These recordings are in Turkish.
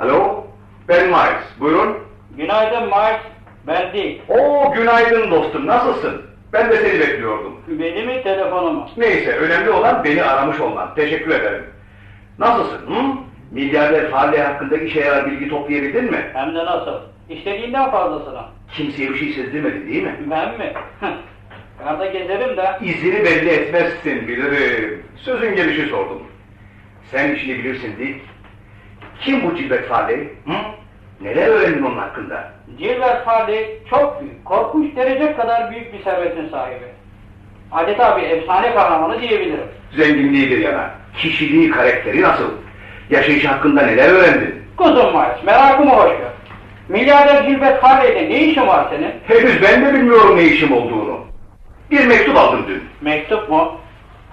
Alo, ben Miles. Buyurun. Günaydın Mike. Ben Dick. Oo, günaydın dostum. Nasılsın? Ben de seni bekliyordum. Beni mi telefonu mu? Neyse, önemli olan beni aramış olman. Teşekkür ederim. Nasılsın? Hı? Milyarder Farley hakkındaki şeyler bilgi toplayabildin mi? Hem de nasıl? İstediğinden fazlasını. Kimseye bir şey sezdirmedi değil mi? Ben mi? Karda gezerim de. İzini belli etmezsin bilirim. Sözün gelişi sordum. Sen işini bilirsin değil. Kim bu Cilbet Farley? Hı? Neler öğrendin onun hakkında? Gilbert Farley çok büyük, korkunç derece kadar büyük bir servetin sahibi. Adeta bir efsane kahramanı diyebilirim. Zenginliği bir yana. Kişiliği, karakteri nasıl? Yaşayışı hakkında neler öğrendin? Kuzum Miles, merakımı hoş gör. Milyarder Gilbert Farley'de ne işin var senin? Henüz ben de bilmiyorum ne işim olduğunu. Bir mektup aldım dün. Mektup mu?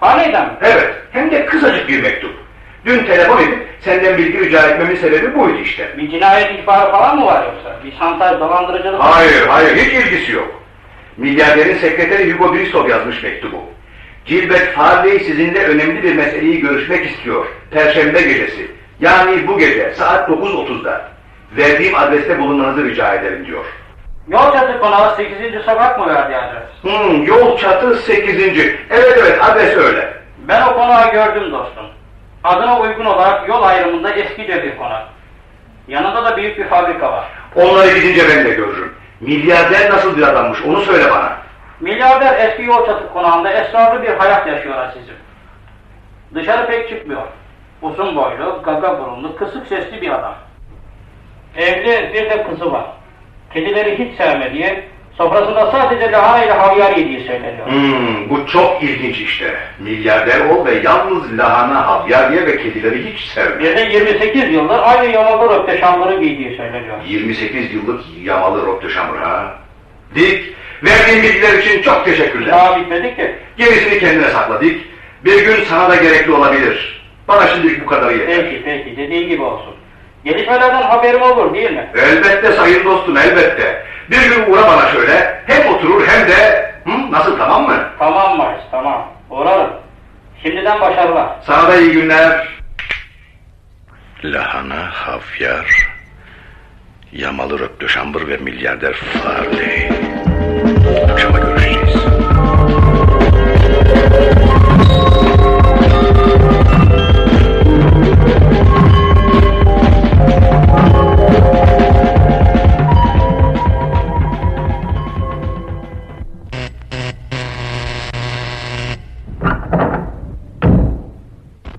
Farley'den mi? Evet, hem de kısacık bir mektup. Dün telefon edip senden bilgi rica etmemin sebebi buydu işte. Bir cinayet ihbarı falan mı var yoksa? Bir şantaj, dolandırıcılık? Hayır, hayır, hiç ilgisi yok. Milyarderin sekreteri Hugo Bristol yazmış mektubu. Gilbert Farley sizinle önemli bir meseleyi görüşmek istiyor. Perşembe gecesi. Yani bu gece saat 9.30'da. Verdiğim adreste bulunmanızı rica ederim diyor. Yol çatı konağı 8. sokak mı verdi adres? Hmm, yol çatı 8. Evet evet adres öyle. Ben o konağı gördüm dostum. Adına uygun olarak yol ayrımında eskice bir konak. Yanında da büyük bir fabrika var. Onları gidince ben de görürüm. Milyarder nasıl bir adammış onu söyle bana. Milyarder eski yol çatı konağında esrarlı bir hayat yaşıyor Aziz'im. Dışarı pek çıkmıyor. Uzun boylu, gaga burunlu, kısık sesli bir adam. Evli bir de kızı var. Kedileri hiç sevmediği, sofrasında sadece lahana ile havyar yediği söyleniyor. Hmm, bu çok ilginç işte. Milyarder ol ve yalnız lahana, havyar ye ve kedileri hiç sevme. Bir de 28 yıldır aynı yamalı röpteşanları giydiği söyleniyor. 28 yıllık yamalı rokteşamur ha. Dik, verdiğin bilgiler için çok teşekkürler. Daha bitmedi ki. Gerisini kendine sakla Dik. Bir gün sana da gerekli olabilir. Bana şimdilik bu kadarı yeter. Peki peki dediğin gibi olsun. Gelişmelerden haberim olur değil mi? Elbette sayın dostum elbette. Bir gün uğra bana şöyle. Hem oturur hem de... Hı, nasıl tamam mı? Tamam Mayıs tamam. Uğrarım. Şimdiden başarılar. Sana da iyi günler. Lahana, havyar, yamalı röptöşambır ve milyarder Farley. Akşama görüşeceğiz.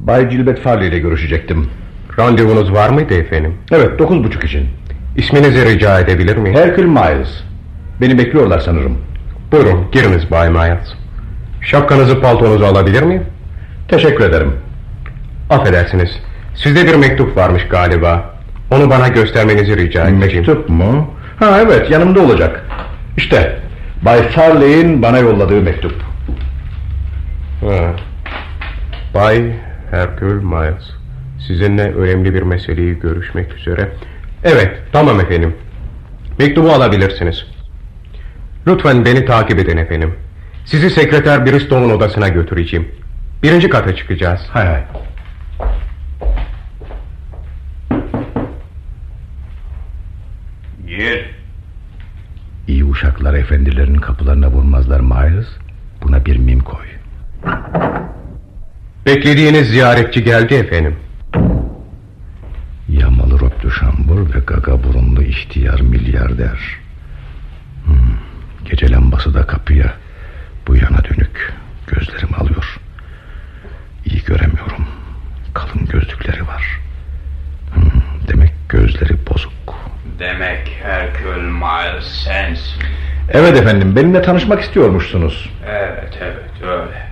Bay Gilbert Farley ile görüşecektim. Randevunuz var mıydı efendim? Evet, dokuz buçuk için. İsminizi rica edebilir miyim? Herkül Miles. Beni bekliyorlar sanırım. Buyurun giriniz Bay Miles. Şapkanızı paltonuzu alabilir miyim? Teşekkür ederim. Affedersiniz. Sizde bir mektup varmış galiba. Onu bana göstermenizi rica edeceğim. Mektup mu? Ha evet, yanımda olacak. İşte, Bay Farley'in bana yolladığı mektup. Ha. Bay Hercule Miles. Sizinle önemli bir meseleyi görüşmek üzere. Evet, tamam efendim. Mektubu alabilirsiniz. Lütfen beni takip edin efendim. Sizi sekreter Bristol'un odasına götüreceğim. Birinci kata çıkacağız. Hay hay. Gir. İyi uşaklar efendilerin kapılarına vurmazlar Miles. Buna bir mim koy. Beklediğiniz ziyaretçi geldi efendim. Yamalı Rob Şambur ve gaga burunlu ihtiyar milyarder. Hmm, gece lambası da kapıya bu yana dönük. Gözlerim alıyor. İyi göremiyorum. Kalın gözlükleri var. Hmm, demek gözleri bozuk. Demek Herkül Miles sensin. Evet efendim benimle tanışmak istiyormuşsunuz. Evet evet öyle.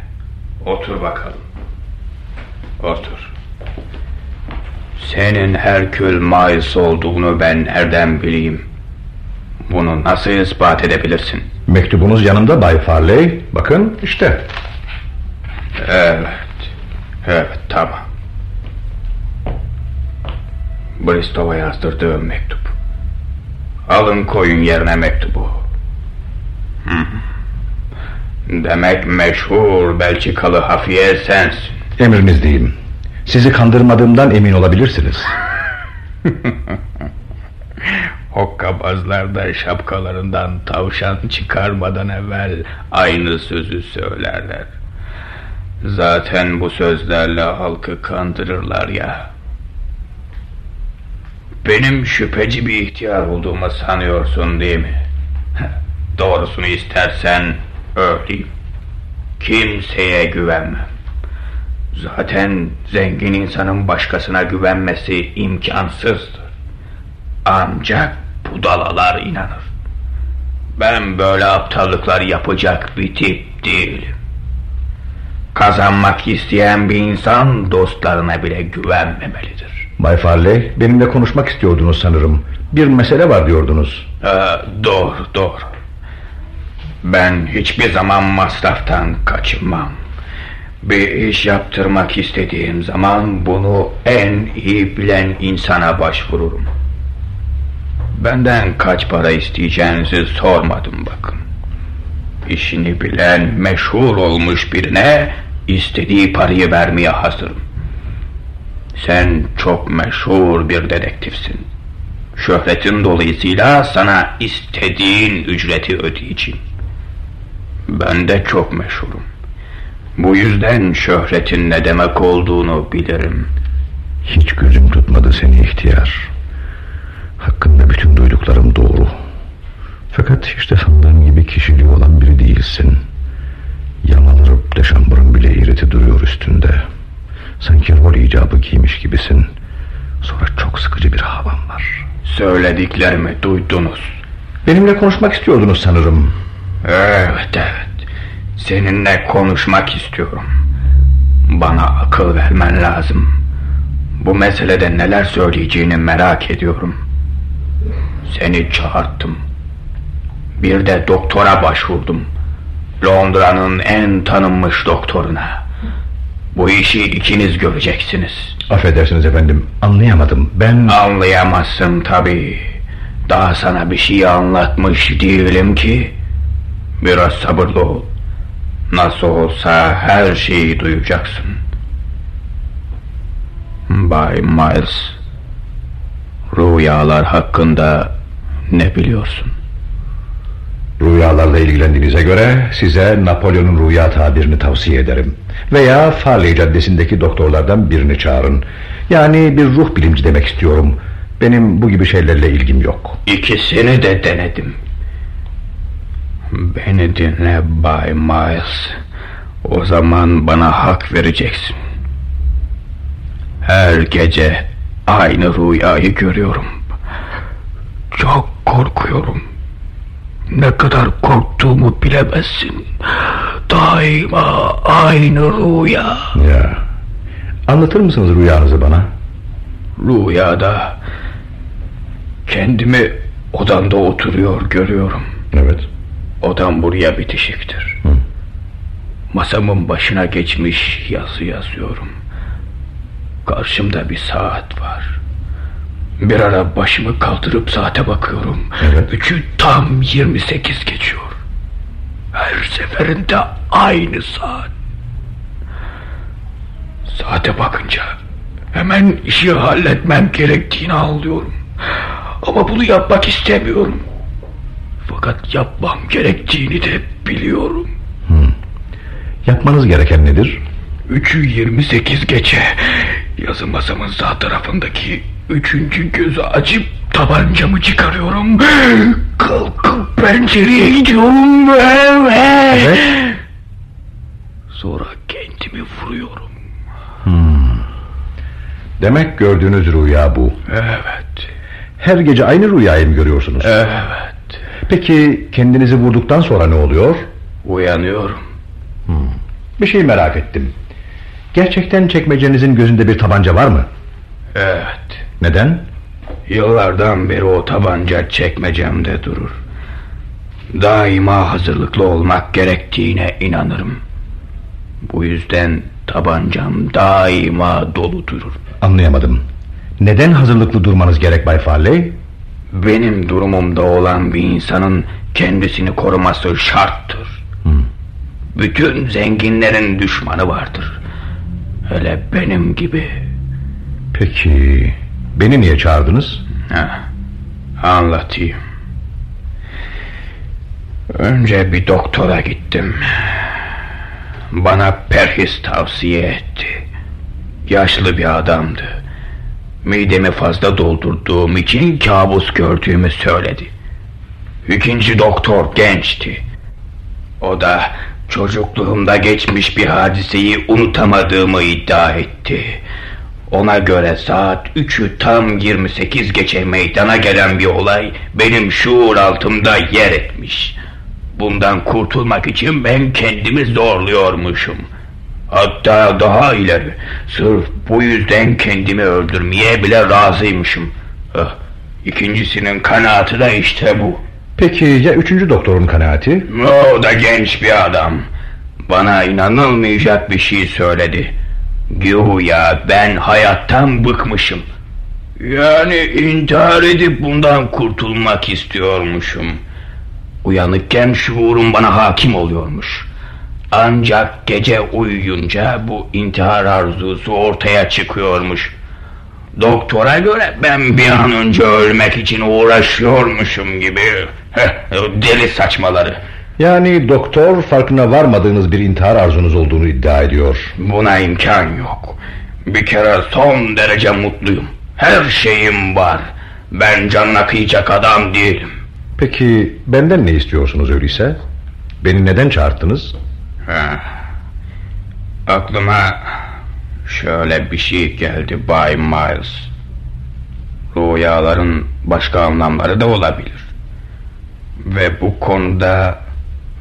Otur bakalım. Otur. Senin Herkül Miles olduğunu ben nereden bileyim? Bunu nasıl ispat edebilirsin? Mektubunuz yanımda Bay Farley. Bakın işte. Evet. Evet tamam. Bristol'a yazdırdığım mektup. Alın koyun yerine mektubu. Hı. Demek meşhur Belçikalı Hafiye sensin. Emrinizdeyim. Sizi kandırmadığımdan emin olabilirsiniz. Hokkabazlar da şapkalarından tavşan çıkarmadan evvel aynı sözü söylerler. Zaten bu sözlerle halkı kandırırlar ya. Benim şüpheci bir ihtiyar olduğumu sanıyorsun değil mi? Doğrusunu istersen öyleyim. Kimseye güvenmem. Zaten zengin insanın başkasına güvenmesi imkansızdır. Ancak budalalar inanır. Ben böyle aptallıklar yapacak bir tip değilim. Kazanmak isteyen bir insan dostlarına bile güvenmemelidir. Bay Farley, benimle konuşmak istiyordunuz sanırım. Bir mesele var diyordunuz. Ee, doğru, doğru. Ben hiçbir zaman masraftan kaçınmam. Bir iş yaptırmak istediğim zaman bunu en iyi bilen insana başvururum. Benden kaç para isteyeceğinizi sormadım bakın. İşini bilen, meşhur olmuş birine istediği parayı vermeye hazırım. Sen çok meşhur bir dedektifsin. Şöhretin dolayısıyla sana istediğin ücreti ödeyeceğim. Ben de çok meşhurum. Bu yüzden şöhretin ne demek olduğunu bilirim. Hiç gözüm tutmadı seni ihtiyar. Hakkında bütün duyduklarım doğru. Fakat işte sandığım gibi kişiliği olan biri değilsin. Yamalanıp deşamburun bile eğreti duruyor üstünde. Sanki rol icabı giymiş gibisin. Sonra çok sıkıcı bir havan var. Söylediklerimi duydunuz. Benimle konuşmak istiyordunuz sanırım. Evet evet. Seninle konuşmak istiyorum. Bana akıl vermen lazım. Bu meselede neler söyleyeceğini merak ediyorum. Seni çağırttım. Bir de doktora başvurdum. Londra'nın en tanınmış doktoruna. Bu işi ikiniz göreceksiniz. Affedersiniz efendim anlayamadım. Ben... Anlayamazsın tabii. Daha sana bir şey anlatmış değilim ki. Biraz sabırlı ol. Nasıl olsa her şeyi duyacaksın. Bay Miles, rüyalar hakkında ne biliyorsun? Rüyalarla ilgilendiğinize göre size Napolyon'un rüya tabirini tavsiye ederim. Veya Farley Caddesi'ndeki doktorlardan birini çağırın. Yani bir ruh bilimci demek istiyorum. Benim bu gibi şeylerle ilgim yok. İkisini de denedim. Beni dinle Bay Miles. O zaman bana hak vereceksin. Her gece aynı rüyayı görüyorum. Çok korkuyorum. Ne kadar korktuğumu bilemezsin. Daima aynı rüya. Ya. Anlatır mısınız rüyanızı bana? Rüyada kendimi odamda oturuyor görüyorum. Evet. Odam buraya bitişiktir. Hı. Masamın başına geçmiş yazı yazıyorum. Karşımda bir saat var. Bir ara başımı kaldırıp saate bakıyorum. Evet. Üçü tam 28 geçiyor. Her seferinde aynı saat. Saate bakınca hemen işi halletmem gerektiğini anlıyorum. Ama bunu yapmak istemiyorum. Fakat yapmam gerektiğini de biliyorum. Hı. Yapmanız gereken nedir? Üçü 28 gece yazı masamın sağ tarafındaki üçüncü gözü açıp tabancamı çıkarıyorum. Kalkıp pencereye gidiyorum. Evet. Evet. Sonra kendimi vuruyorum. Hmm. Demek gördüğünüz rüya bu. Evet. Her gece aynı rüyayı mı görüyorsunuz? Evet. Peki kendinizi vurduktan sonra ne oluyor? Uyanıyorum. Hmm. Bir şey merak ettim. Gerçekten çekmecenizin gözünde bir tabanca var mı? Evet. Neden? Yıllardan beri o tabanca çekmecemde durur. Daima hazırlıklı olmak gerektiğine inanırım. Bu yüzden tabancam daima dolu durur. Anlayamadım. Neden hazırlıklı durmanız gerek Bay Farley? Benim durumumda olan bir insanın kendisini koruması şarttır. Hmm. Bütün zenginlerin düşmanı vardır. Hele benim gibi. Peki beni niye çağırdınız? Heh, anlatayım. Önce bir doktora gittim. Bana perhis tavsiye etti. Yaşlı bir adamdı. Midemi fazla doldurduğum için kabus gördüğümü söyledi. İkinci doktor gençti. O da çocukluğumda geçmiş bir hadiseyi unutamadığımı iddia etti. Ona göre saat 3'ü tam 28 geçe meydana gelen bir olay benim şuur altımda yer etmiş. Bundan kurtulmak için ben kendimi zorluyormuşum. Hatta daha ileri sırf bu yüzden kendimi öldürmeye bile razıymışım. Ah, İkincisinin kanaatı da işte bu. Peki ya üçüncü doktorun kanaati? O da genç bir adam. Bana inanılmayacak bir şey söyledi. Güya ben hayattan bıkmışım. Yani intihar edip bundan kurtulmak istiyormuşum. Uyanıkken şuurum bana hakim oluyormuş. Ancak gece uyuyunca bu intihar arzusu ortaya çıkıyormuş. Doktora göre ben bir an önce ölmek için uğraşıyormuşum gibi. Heh, deli saçmaları. Yani doktor farkına varmadığınız bir intihar arzunuz olduğunu iddia ediyor. Buna imkan yok. Bir kere son derece mutluyum. Her şeyim var. Ben canına kıyacak adam değilim. Peki benden ne istiyorsunuz öyleyse? Beni neden çağırttınız? Heh. Aklıma şöyle bir şey geldi Bay Miles. Rüyaların başka anlamları da olabilir. Ve bu konuda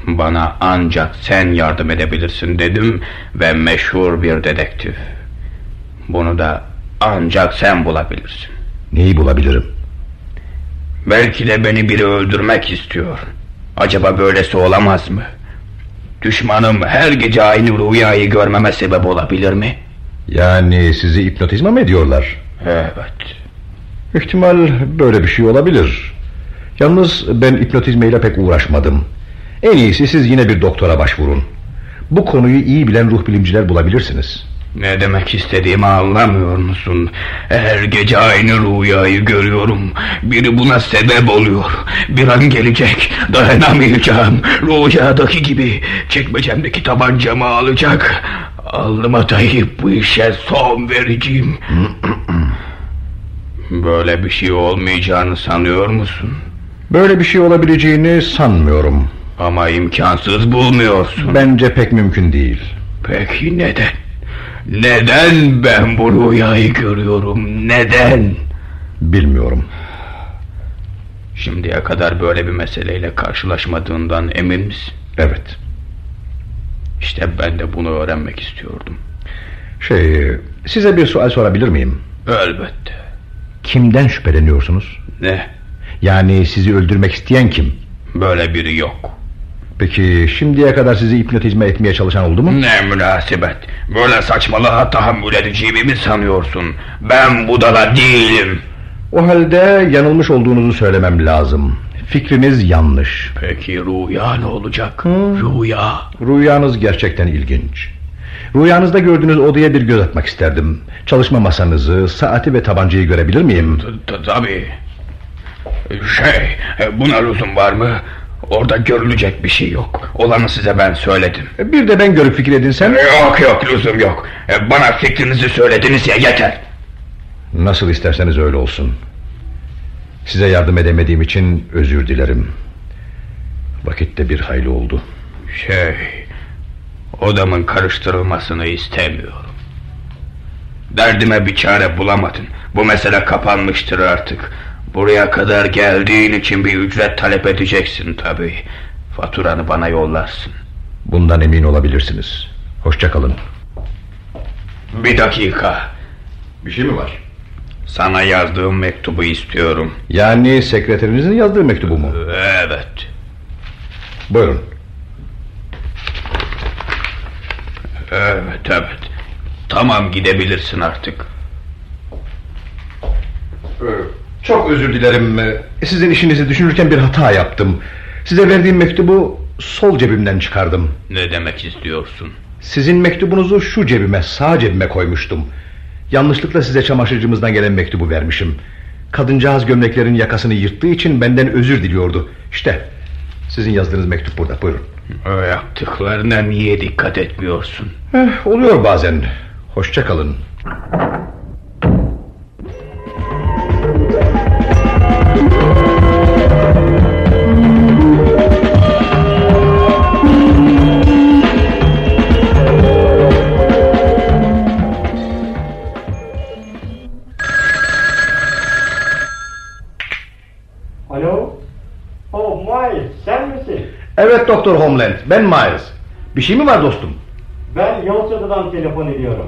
bana ancak sen yardım edebilirsin dedim ve meşhur bir dedektif. Bunu da ancak sen bulabilirsin. Neyi bulabilirim? Belki de beni biri öldürmek istiyor. Acaba böylesi olamaz mı? Düşmanım her gece aynı rüyayı görmeme sebep olabilir mi? Yani sizi hipnotizma mı ediyorlar? Evet. İhtimal böyle bir şey olabilir. Yalnız ben hipnotizmeyle pek uğraşmadım. En iyisi siz yine bir doktora başvurun. Bu konuyu iyi bilen ruh bilimciler bulabilirsiniz. Ne demek istediğimi anlamıyor musun? Her gece aynı rüyayı görüyorum. Biri buna sebep oluyor. Bir an gelecek. Dayanamayacağım. Rüyadaki gibi çekmecemdeki tabancamı alacak. Alnıma dayayıp bu işe son vereceğim. Böyle bir şey olmayacağını sanıyor musun? Böyle bir şey olabileceğini sanmıyorum. Ama imkansız bulmuyorsun. Bence pek mümkün değil. Peki neden? Neden ben bu rüyayı görüyorum? Neden? Bilmiyorum. Şimdiye kadar böyle bir meseleyle karşılaşmadığından emin misin? Evet. İşte ben de bunu öğrenmek istiyordum. Şey, size bir sual sorabilir miyim? Elbette. Kimden şüpheleniyorsunuz? Ne? Yani sizi öldürmek isteyen kim? Böyle biri yok. Peki şimdiye kadar sizi hipnotizme etmeye çalışan oldu mu? Ne münasebet. Böyle saçmalığa tahammül edeceğimi mi sanıyorsun? Ben budala değilim. O halde yanılmış olduğunuzu söylemem lazım. Fikriniz yanlış. Peki rüya ne olacak? Hı. Rüya. Rüyanız gerçekten ilginç. Rüyanızda gördüğünüz odaya bir göz atmak isterdim. Çalışma masanızı, saati ve tabancayı görebilir miyim? Tabii. Şey, buna lüzum var mı? Orada görülecek bir şey yok. Olanı size ben söyledim. Bir de ben görüp fikir edinsem... Yok yok lüzum yok. Bana fikrinizi söylediniz ya yeter. Nasıl isterseniz öyle olsun. Size yardım edemediğim için özür dilerim. Vakitte bir hayli oldu. Şey, odamın karıştırılmasını istemiyorum. Derdime bir çare bulamadın. Bu mesele kapanmıştır artık. Buraya kadar geldiğin için bir ücret talep edeceksin tabii. Faturanı bana yollarsın. Bundan emin olabilirsiniz. Hoşçakalın. Bir dakika. Bir şey mi var? Sana yazdığım mektubu istiyorum. Yani sekreterinizin yazdığı mektubu mu? Evet. Buyurun. Evet evet. Tamam gidebilirsin artık. Ee, Çok özür dilerim. Ee, Sizin işinizi düşünürken bir hata yaptım. Size verdiğim mektubu sol cebimden çıkardım. Ne demek istiyorsun? Sizin mektubunuzu şu cebime, sağ cebime koymuştum. Yanlışlıkla size çamaşırcımızdan gelen mektubu vermişim. Kadıncağız gömleklerin yakasını yırttığı için benden özür diliyordu. İşte sizin yazdığınız mektup burada. Buyurun. O yaptıklarına niye dikkat etmiyorsun? Eh, oluyor bazen. Hoşça kalın. Evet Doktor Homeland, ben Miles. Bir şey mi var dostum? Ben Yolçatı'dan telefon ediyorum.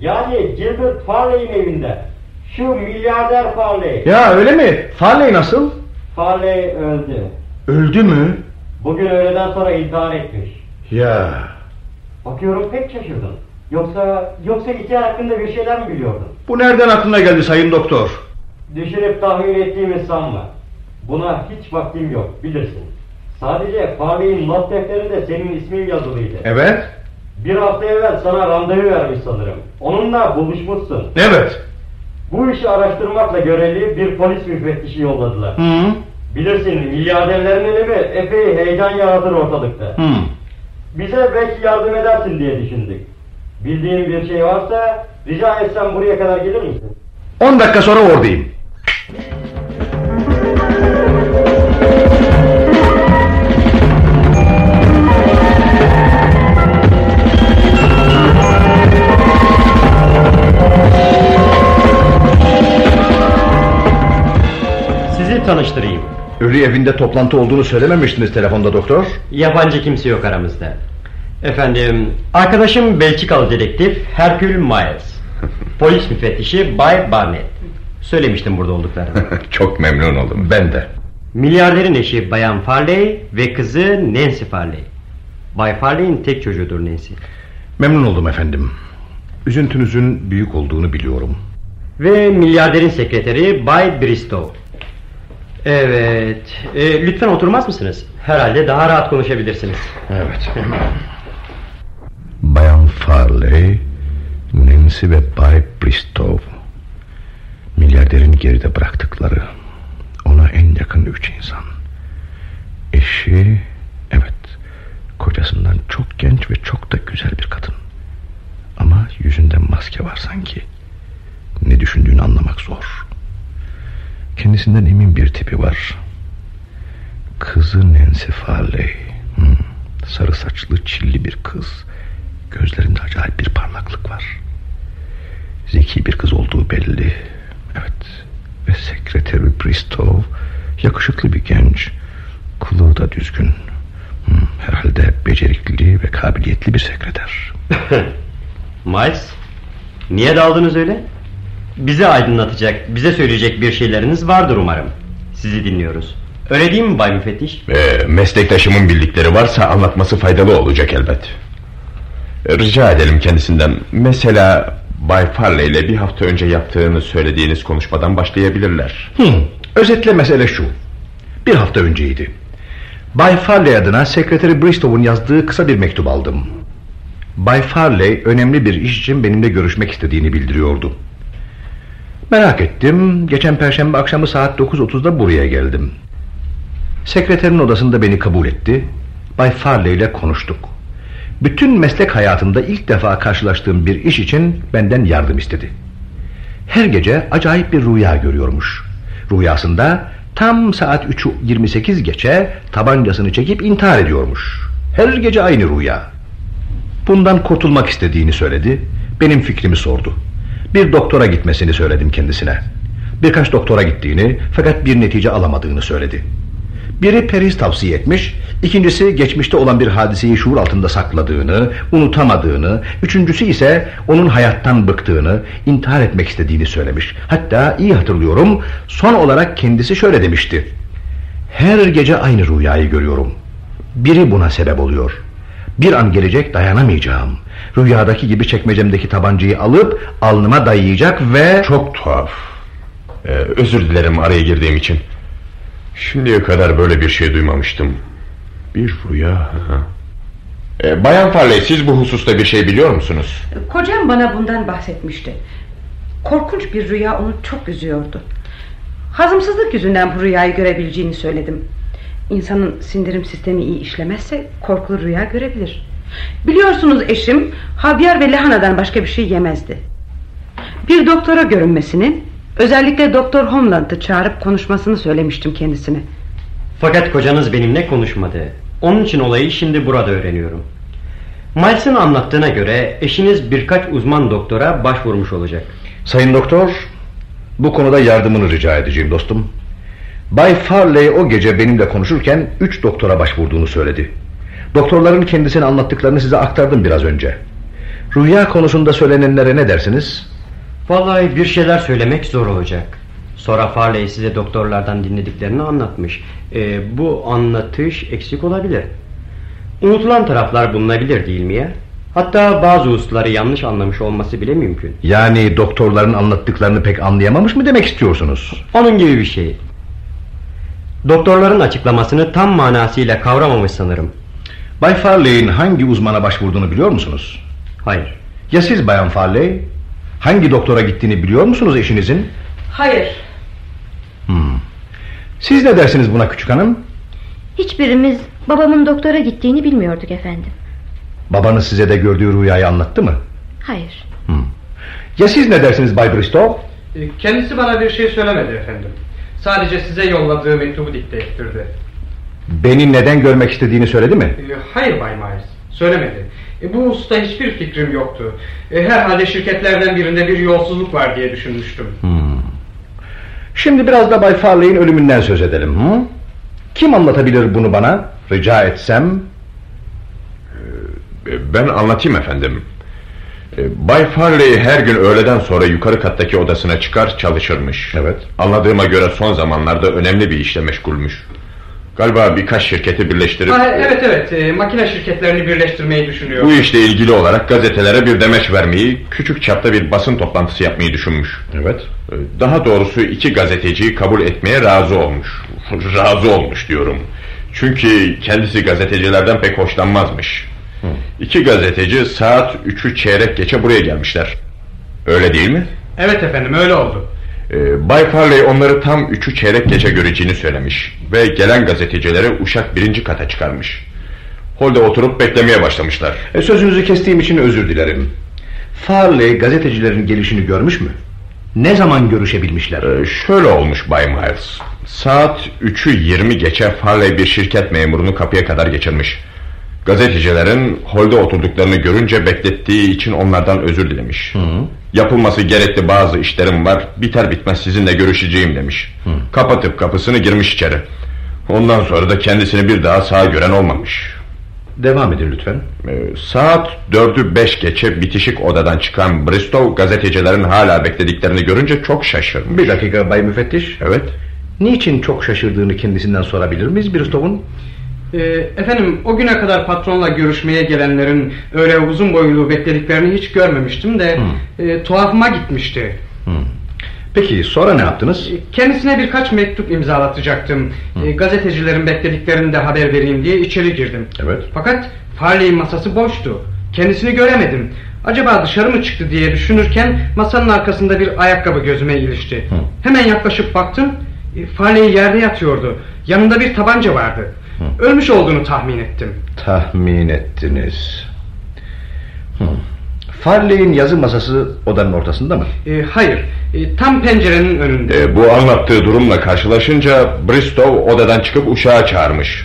Yani Gilbert Farley'in evinde. Şu milyarder Farley. Ya öyle mi? Farley nasıl? Farley öldü. Öldü mü? Bugün öğleden sonra intihar etmiş. Ya Bakıyorum pek şaşırdın. Yoksa yoksa iki hakkında bir şeyler mi biliyordun? bu nereden aklına geldi sayın doktor? Düşünüp tahmin ettiğimi sanma. Buna hiç vaktim yok bilirsin. Sadece Farley'in not defterinde senin ismin yazılıydı. Evet. Bir hafta evvel sana randevu vermiş sanırım. Onunla buluşmuşsun. Evet. Bu işi araştırmakla görevli bir polis müfettişi yolladılar. Hı. Bilirsin milyarderlerin elimi epey heyecan yaratır ortalıkta. Hı. Bize belki yardım edersin diye düşündük. Bildiğin bir şey varsa rica etsem buraya kadar gelir misin? 10 dakika sonra oradayım. Tanıştırayım. Ölü evinde toplantı olduğunu söylememiştiniz telefonda doktor. Yabancı kimse yok aramızda. Efendim, arkadaşım Belçikalı dedektif Hercule Miles. Polis müfettişi Bay Barnett. Söylemiştim burada olduklarını. Çok memnun oldum. Ben de. Milyarderin eşi Bayan Farley ve kızı Nancy Farley. Bay Farley'in tek çocuğudur Nancy. Memnun oldum efendim. Üzüntünüzün büyük olduğunu biliyorum. Ve milyarderin sekreteri Bay Bristow. Evet, e, lütfen oturmaz mısınız? Herhalde daha rahat konuşabilirsiniz. Evet. Bayan Farley, Nancy ve Bay Bristow. Milyarderin geride bıraktıkları. Ona en yakın üç insan. Eşi, evet, kocasından çok genç ve çok da güzel bir kadın. Ama yüzünde maske var sanki. Ne düşündüğünü anlamak zor. Kendisinden emin bir tipi var. Kızı Nancy Farley. Hmm, sarı saçlı çilli bir kız. Gözlerinde acayip bir parlaklık var. Zeki bir kız olduğu belli. Evet. Ve sekreteri Bristow yakışıklı bir genç. Kılığı da düzgün. Hmm, herhalde becerikli ve kabiliyetli bir sekreter. Miles, niye daldınız öyle? Bizi aydınlatacak, bize söyleyecek bir şeyleriniz vardır umarım. Sizi dinliyoruz. Öyle değil mi Bay Müfettiş? Ee, meslektaşımın bildikleri varsa anlatması faydalı olacak elbet. Rica edelim kendisinden. Mesela Bay Farley ile bir hafta önce yaptığını söylediğiniz konuşmadan başlayabilirler. Hmm, özetle mesele şu. Bir hafta önceydi. Bay Farley adına sekreteri Bristow'un yazdığı kısa bir mektup aldım. Bay Farley önemli bir iş için benimle görüşmek istediğini bildiriyordu. Merak ettim. Geçen perşembe akşamı saat 9.30'da buraya geldim. Sekreterin odasında beni kabul etti. Bay Farley ile konuştuk. Bütün meslek hayatımda ilk defa karşılaştığım bir iş için benden yardım istedi. Her gece acayip bir rüya görüyormuş. Rüyasında tam saat 3'ü 28 geçe tabancasını çekip intihar ediyormuş. Her gece aynı rüya. Bundan kurtulmak istediğini söyledi. Benim fikrimi sordu. Bir doktora gitmesini söyledim kendisine. Birkaç doktora gittiğini fakat bir netice alamadığını söyledi. Biri periz tavsiye etmiş, ikincisi geçmişte olan bir hadiseyi şuur altında sakladığını, unutamadığını, üçüncüsü ise onun hayattan bıktığını, intihar etmek istediğini söylemiş. Hatta iyi hatırlıyorum, son olarak kendisi şöyle demişti. Her gece aynı rüyayı görüyorum. Biri buna sebep oluyor. Bir an gelecek dayanamayacağım. Rüyadaki gibi çekmecemdeki tabancayı alıp alnıma dayayacak ve... Çok tuhaf. Ee, özür dilerim araya girdiğim için. Şimdiye kadar böyle bir şey duymamıştım. Bir rüya. Ee, Bayan Farley siz bu hususta bir şey biliyor musunuz? Kocam bana bundan bahsetmişti. Korkunç bir rüya onu çok üzüyordu. Hazımsızlık yüzünden bu rüyayı görebileceğini söyledim. İnsanın sindirim sistemi iyi işlemezse korkulu rüya görebilir. Biliyorsunuz eşim havyar ve lahanadan başka bir şey yemezdi. Bir doktora görünmesini, özellikle Doktor Homeland'ı çağırıp konuşmasını söylemiştim kendisine. Fakat kocanız benimle konuşmadı. Onun için olayı şimdi burada öğreniyorum. Miles'ın anlattığına göre eşiniz birkaç uzman doktora başvurmuş olacak. Sayın doktor, bu konuda yardımını rica edeceğim dostum. Bay Farley o gece benimle konuşurken üç doktora başvurduğunu söyledi. Doktorların kendisine anlattıklarını size aktardım biraz önce. Rüya konusunda söylenenlere ne dersiniz? Vallahi bir şeyler söylemek zor olacak. Sonra Farley size doktorlardan dinlediklerini anlatmış. Ee, bu anlatış eksik olabilir. Unutulan taraflar bulunabilir değil mi ya? Hatta bazı hususları yanlış anlamış olması bile mümkün. Yani doktorların anlattıklarını pek anlayamamış mı demek istiyorsunuz? Onun gibi bir şey. Doktorların açıklamasını tam manasıyla kavramamış sanırım. Bay Farley'in hangi uzmana başvurduğunu biliyor musunuz? Hayır. Ya siz Bayan Farley? Hangi doktora gittiğini biliyor musunuz eşinizin? Hayır. Hmm. Siz ne dersiniz buna küçük hanım? Hiçbirimiz babamın doktora gittiğini bilmiyorduk efendim. Babanız size de gördüğü rüyayı anlattı mı? Hayır. Hmm. Ya siz ne dersiniz Bay Bristow? Kendisi bana bir şey söylemedi efendim. Sadece size yolladığı mektubu dikte ettirdi. Beni neden görmek istediğini söyledi mi? E, Hayır Bay Myers, söylemedi. E, Bu hususta hiçbir fikrim yoktu. E, Herhalde şirketlerden birinde bir yolsuzluk var diye düşünmüştüm. Hmm. Şimdi biraz da Bay Farley'in ölümünden söz edelim. Hı? Kim anlatabilir bunu bana? Rica etsem. Ben anlatayım efendim. Ee, Bay Farley her gün öğleden sonra yukarı kattaki odasına çıkar çalışırmış. Evet. Anladığıma göre son zamanlarda önemli bir işle meşgulmüş. Galiba birkaç şirketi birleştirip... Ha, evet evet, e, makine şirketlerini birleştirmeyi düşünüyor. Bu işle ilgili olarak gazetelere bir demeç vermeyi, küçük çapta bir basın toplantısı yapmayı düşünmüş. Evet. Ee, Daha doğrusu iki gazeteciyi kabul etmeye razı olmuş. razı olmuş diyorum. Çünkü kendisi gazetecilerden pek hoşlanmazmış. İki gazeteci saat üçü çeyrek geçe buraya gelmişler. Öyle değil mi? Evet efendim, öyle oldu. Ee, Bay Farley onları tam üçü çeyrek gece göreceğini söylemiş. Ve gelen gazetecileri uşak birinci kata çıkarmış. Holde oturup beklemeye başlamışlar. E, sözünüzü kestiğim için özür dilerim. Farley gazetecilerin gelişini görmüş mü? Ne zaman görüşebilmişler? Ee, şöyle olmuş Bay Miles. Saat 3'ü 20 geçe Farley bir şirket memurunu kapıya kadar geçirmiş. Gazetecilerin holde oturduklarını görünce beklettiği için onlardan özür dilemiş. Yapılması gerekli bazı işlerim var. Biter bitmez sizinle görüşeceğim demiş. Kapatıp kapısını girmiş içeri. Ondan sonra da kendisini bir daha sağ gören olmamış. Devam edin lütfen. Ee, saat dördü beş geçe bitişik odadan çıkan Bristow gazetecilerin hala beklediklerini görünce çok şaşırmış. Bir dakika Bay Müfettiş. Evet. Niçin çok şaşırdığını kendisinden sorabilir miyiz Bristow'un? E, efendim, o güne kadar patronla görüşmeye gelenlerin öyle uzun boylu beklediklerini hiç görmemiştim de e, tuhafıma gitmişti. Peki sonra ne yaptınız? Kendisine birkaç mektup imzalatacaktım. E, gazetecilerin beklediklerini de haber vereyim diye içeri girdim. Evet. Fakat Farley'in masası boştu. Kendisini göremedim. Acaba dışarı mı çıktı diye düşünürken masanın arkasında bir ayakkabı gözüme ilişti. Hemen yaklaşıp baktım. E, Farley yerde yatıyordu. Yanında bir tabanca vardı. Ölmüş olduğunu tahmin ettim. Tahmin ettiniz. Hı. Farley'in yazı masası odanın ortasında mı? E, hayır, e, tam pencerenin önünde. Ee, bu anlattığı durumla karşılaşınca Bristow odadan çıkıp uşağı çağırmış.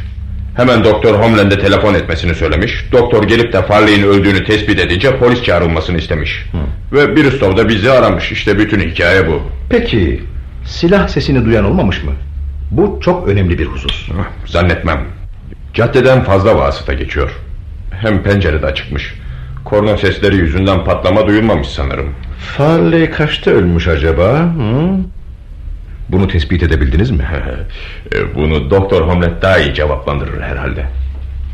Hemen Doktor Homeland'e telefon etmesini söylemiş. Doktor gelip de Farley'in öldüğünü tespit edince polis çağrılmasını istemiş. Ve Bristow da bizi aramış. İşte bütün hikaye bu. Peki silah sesini duyan olmamış mı? Bu çok önemli bir husus. Zannetmem. Caddeden fazla vasıta geçiyor. Hem pencerede açıkmış. Korna sesleri yüzünden patlama duyulmamış sanırım. Farley kaçta ölmüş acaba? Hı? Bunu tespit edebildiniz mi? E, Bunu Doktor Homlet daha iyi cevaplandırır herhalde.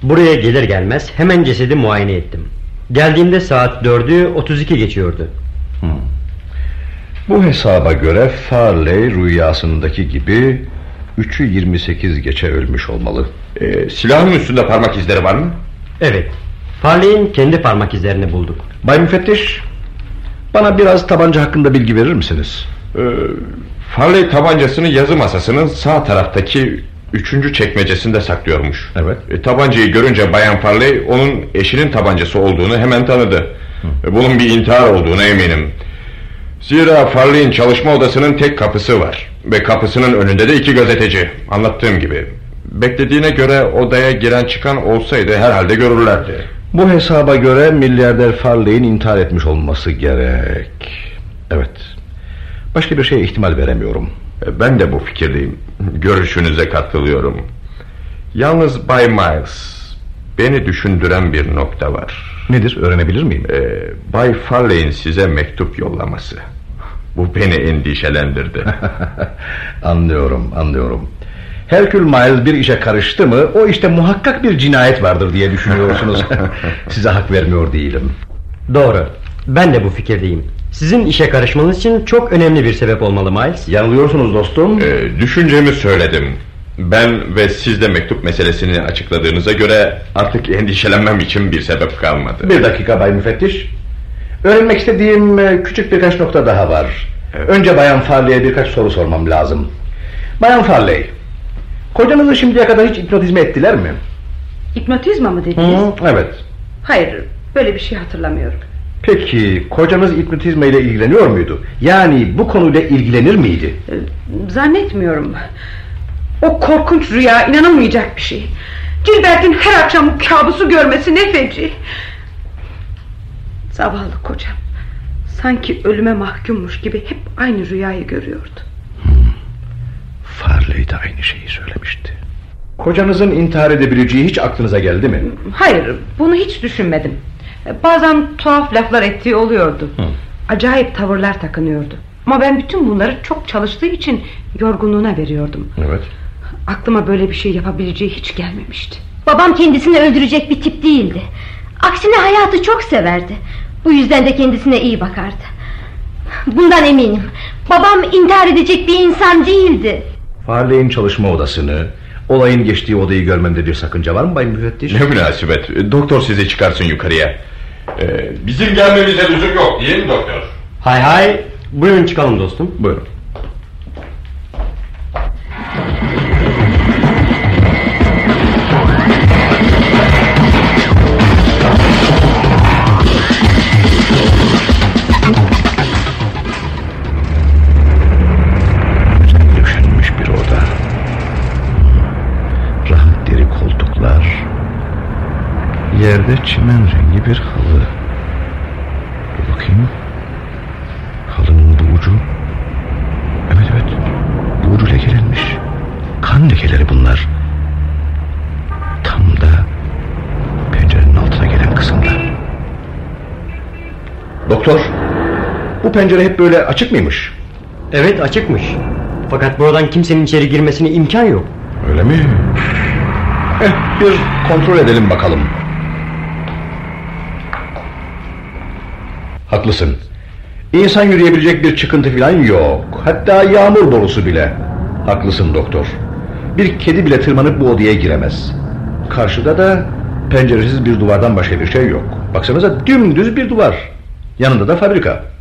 Buraya gelir gelmez hemen cesedi muayene ettim. Geldiğimde saat 4'ü 32 geçiyordu. Hmm. Bu hesaba göre Farley rüyasındaki gibi 3'ü 28 geçe ölmüş olmalı. Ee, silahın üstünde parmak izleri var mı? Evet. Farley'in kendi parmak izlerini bulduk. Bay Müfettiş, bana biraz tabanca hakkında bilgi verir misiniz? Ee, Farley tabancasını yazı masasının sağ taraftaki üçüncü çekmecesinde saklıyormuş. Evet. E, tabancayı görünce Bayan Farley onun eşinin tabancası olduğunu hemen tanıdı. E, bunun bir intihar olduğunu eminim. Zira Farley'in çalışma odasının tek kapısı var. Ve kapısının önünde de iki gazeteci. Anlattığım gibi. Beklediğine göre odaya giren çıkan olsaydı herhalde görürlerdi. Bu hesaba göre milyarder Farley'in intihar etmiş olması gerek. Evet. Başka bir şeye ihtimal veremiyorum. E, Ben de bu fikirdeyim. Görüşünüze katılıyorum. Yalnız Bay Miles, beni düşündüren bir nokta var. Nedir öğrenebilir miyim? Ee, Bay Farley'in size mektup yollaması. Bu beni endişelendirdi. anlıyorum, anlıyorum. Herkül Miles bir işe karıştı mı o işte muhakkak bir cinayet vardır diye düşünüyorsunuz. Size hak vermiyor değilim. Doğru. Ben de bu fikirdeyim. Sizin işe karışmanız için çok önemli bir sebep olmalı Miles. Yanılıyorsunuz dostum. Ee, düşüncemi söyledim. Ben ve siz de mektup meselesini açıkladığınıza göre artık endişelenmem için bir sebep kalmadı. Bir dakika Bay Müfettiş. Öğrenmek istediğim e, küçük birkaç nokta daha var. Evet. Önce Bayan Farley'e birkaç soru sormam lazım. Bayan Farley, kocanızı şimdiye kadar hiç hipnotizme ettiler mi? Hipnotizma mı dediniz? evet. Hayır böyle bir şey hatırlamıyorum. Peki kocanız hipnotizma ile ilgileniyor muydu? Yani bu konuyla ilgilenir miydi? Ee, Zannetmiyorum. O korkunç rüya inanılmayacak bir şey. Gilbert'in her akşam bu kabusu görmesi ne feci. Zavallı kocam. Sanki ölüme mahkummuş gibi hep aynı rüyayı görüyordu. Farley de aynı şeyi söylemişti. Kocanızın intihar edebileceği hiç aklınıza geldi mi? Hayır bunu hiç düşünmedim. Bazen tuhaf laflar ettiği oluyordu. Hı. Acayip tavırlar takınıyordu. Ama ben bütün bunları çok çalıştığı için yorgunluğuna veriyordum. Evet. Aklıma böyle bir şey yapabileceği hiç gelmemişti. Babam kendisini öldürecek bir tip değildi. Aksine hayatı çok severdi. Bu yüzden de kendisine iyi bakardı. Bundan eminim. Babam intihar edecek bir insan değildi. Farley'in çalışma odasını, olayın geçtiği odayı görmemde bir sakınca var mı Bay Müfettiş? Ne münasebet. Doktor sizi çıkarsın yukarıya. Ee, bizim gelmemize lüzum yok değil mi doktor? Hay hay. Buyurun çıkalım dostum. Buyurun. Pencere hep böyle açık mıymış? Evet açıkmış. Fakat buradan kimsenin içeri girmesine imkan yok. Öyle mi? Eh, bir kontrol edelim bakalım. Haklısın. İnsan yürüyebilecek bir çıkıntı falan yok. Hatta yağmur borusu bile. Haklısın doktor. Bir kedi bile tırmanıp bu odaya giremez. Karşıda da penceresiz bir duvardan başka bir şey yok. Baksanıza dümdüz bir duvar. Yanında da fabrika.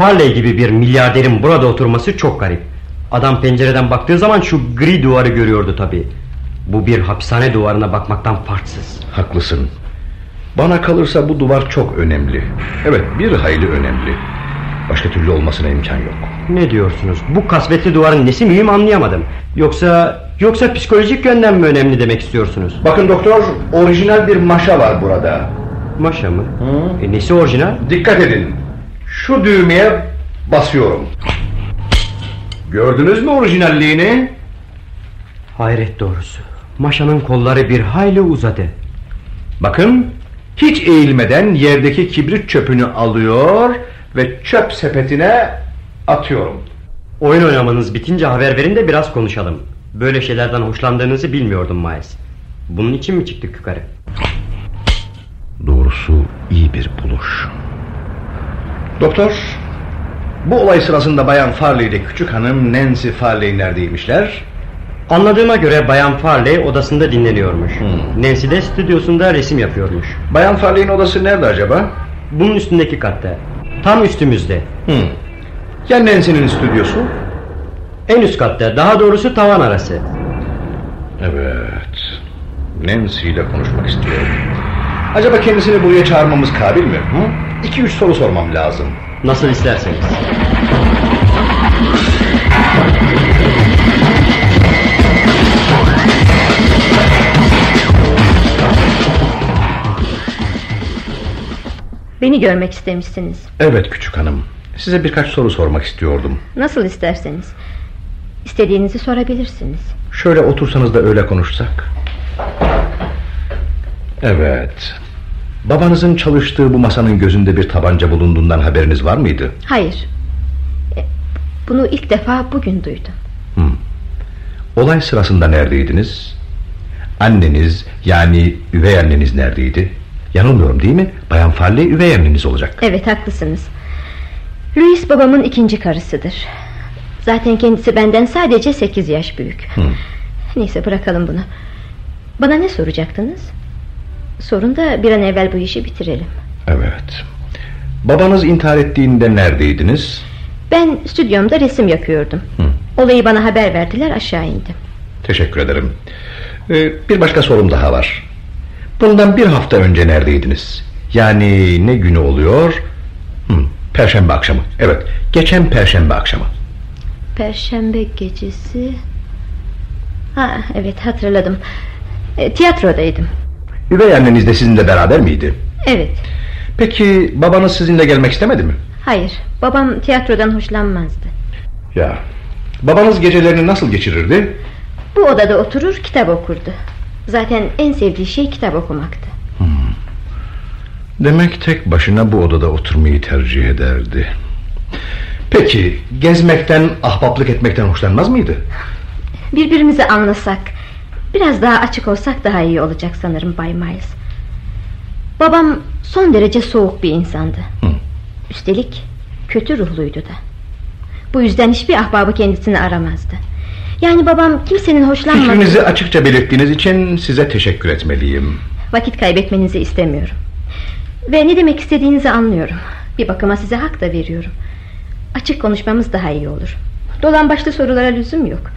Farley gibi bir milyarderin burada oturması çok garip. Adam pencereden baktığı zaman şu gri duvarı görüyordu tabii. Bu bir hapishane duvarına bakmaktan farksız. Haklısın. Bana kalırsa bu duvar çok önemli. Evet bir hayli önemli. Başka türlü olmasına imkan yok. Ne diyorsunuz? Bu kasvetli duvarın nesi mühim anlayamadım. Yoksa yoksa psikolojik yönden mi önemli demek istiyorsunuz? Bakın doktor orijinal bir maşa var burada. Maşa mı? E, nesi orijinal? Dikkat edin. Şu düğmeye basıyorum. Gördünüz mü orijinalliğini? Hayret doğrusu. Maşanın kolları bir hayli uzadı. Bakın hiç eğilmeden yerdeki kibrit çöpünü alıyor ve çöp sepetine atıyorum. Oyun oynamanız bitince haber verin de biraz konuşalım. Böyle şeylerden hoşlandığınızı bilmiyordum Miles. Bunun için mi çıktık yukarı? Doğrusu iyi bir buluş. Doktor, bu olay sırasında Bayan Farley ile küçük hanım Nancy Farley neredeymişler? Anladığıma göre Bayan Farley odasında dinleniyormuş. Hmm. Nancy de stüdyosunda resim yapıyormuş. Bayan Farley'in odası nerede acaba? Bunun üstündeki katta. Tam üstümüzde. Hmm. Ya Nancy'nin stüdyosu? En üst katta. Daha doğrusu tavan arası. Evet. Nancy ile konuşmak istiyorum. Acaba kendisini buraya çağırmamız kabil mi? Hı? İki üç soru sormam lazım. Nasıl isterseniz. Beni görmek istemişsiniz. Evet küçük hanım. Size birkaç soru sormak istiyordum. Nasıl isterseniz. İstediğinizi sorabilirsiniz. Şöyle otursanız da öyle konuşsak. Evet. Babanızın çalıştığı bu masanın gözünde bir tabanca bulunduğundan haberiniz var mıydı? Hayır. E, bunu ilk defa bugün duydum. Hmm. Olay sırasında neredeydiniz? Anneniz yani üvey anneniz neredeydi? Yanılmıyorum değil mi? Bayan Farley üvey anneniz olacak. Evet haklısınız. Louis babamın ikinci karısıdır. Zaten kendisi benden sadece sekiz yaş büyük. Hmm. Neyse bırakalım bunu. Bana ne soracaktınız? Sorun da bir an evvel bu işi bitirelim. Evet. Babanız intihar ettiğinde neredeydiniz? Ben stüdyomda resim yapıyordum. Hı. Olayı bana haber verdiler aşağı indim. Teşekkür ederim. Ee, bir başka sorum daha var. Bundan bir hafta önce neredeydiniz? Yani ne günü oluyor? Hı, perşembe akşamı. Evet, geçen perşembe akşamı. Perşembe gecesi... Ha, evet hatırladım. E, tiyatrodaydım. Üvey anneniz de sizinle beraber miydi? Evet. Peki babanız sizinle gelmek istemedi mi? Hayır. Babam tiyatrodan hoşlanmazdı. Ya. Babanız gecelerini nasıl geçirirdi? Bu odada oturur kitap okurdu. Zaten en sevdiği şey kitap okumaktı. Hmm. Demek tek başına bu odada oturmayı tercih ederdi. Peki gezmekten, ahbaplık etmekten hoşlanmaz mıydı? Birbirimizi anlasak Biraz daha açık olsak daha iyi olacak sanırım Bay Miles. Babam son derece soğuk bir insandı. Hı. Üstelik kötü ruhluydu da. Bu yüzden hiçbir ahbabı kendisini aramazdı. Yani babam kimsenin hoşlanmadığı Fikrinizi açıkça belirttiğiniz için size teşekkür etmeliyim. Vakit kaybetmenizi istemiyorum. Ve ne demek istediğinizi anlıyorum. Bir bakıma size hak da veriyorum. Açık konuşmamız daha iyi olur. Dolan başlı sorulara lüzum yok.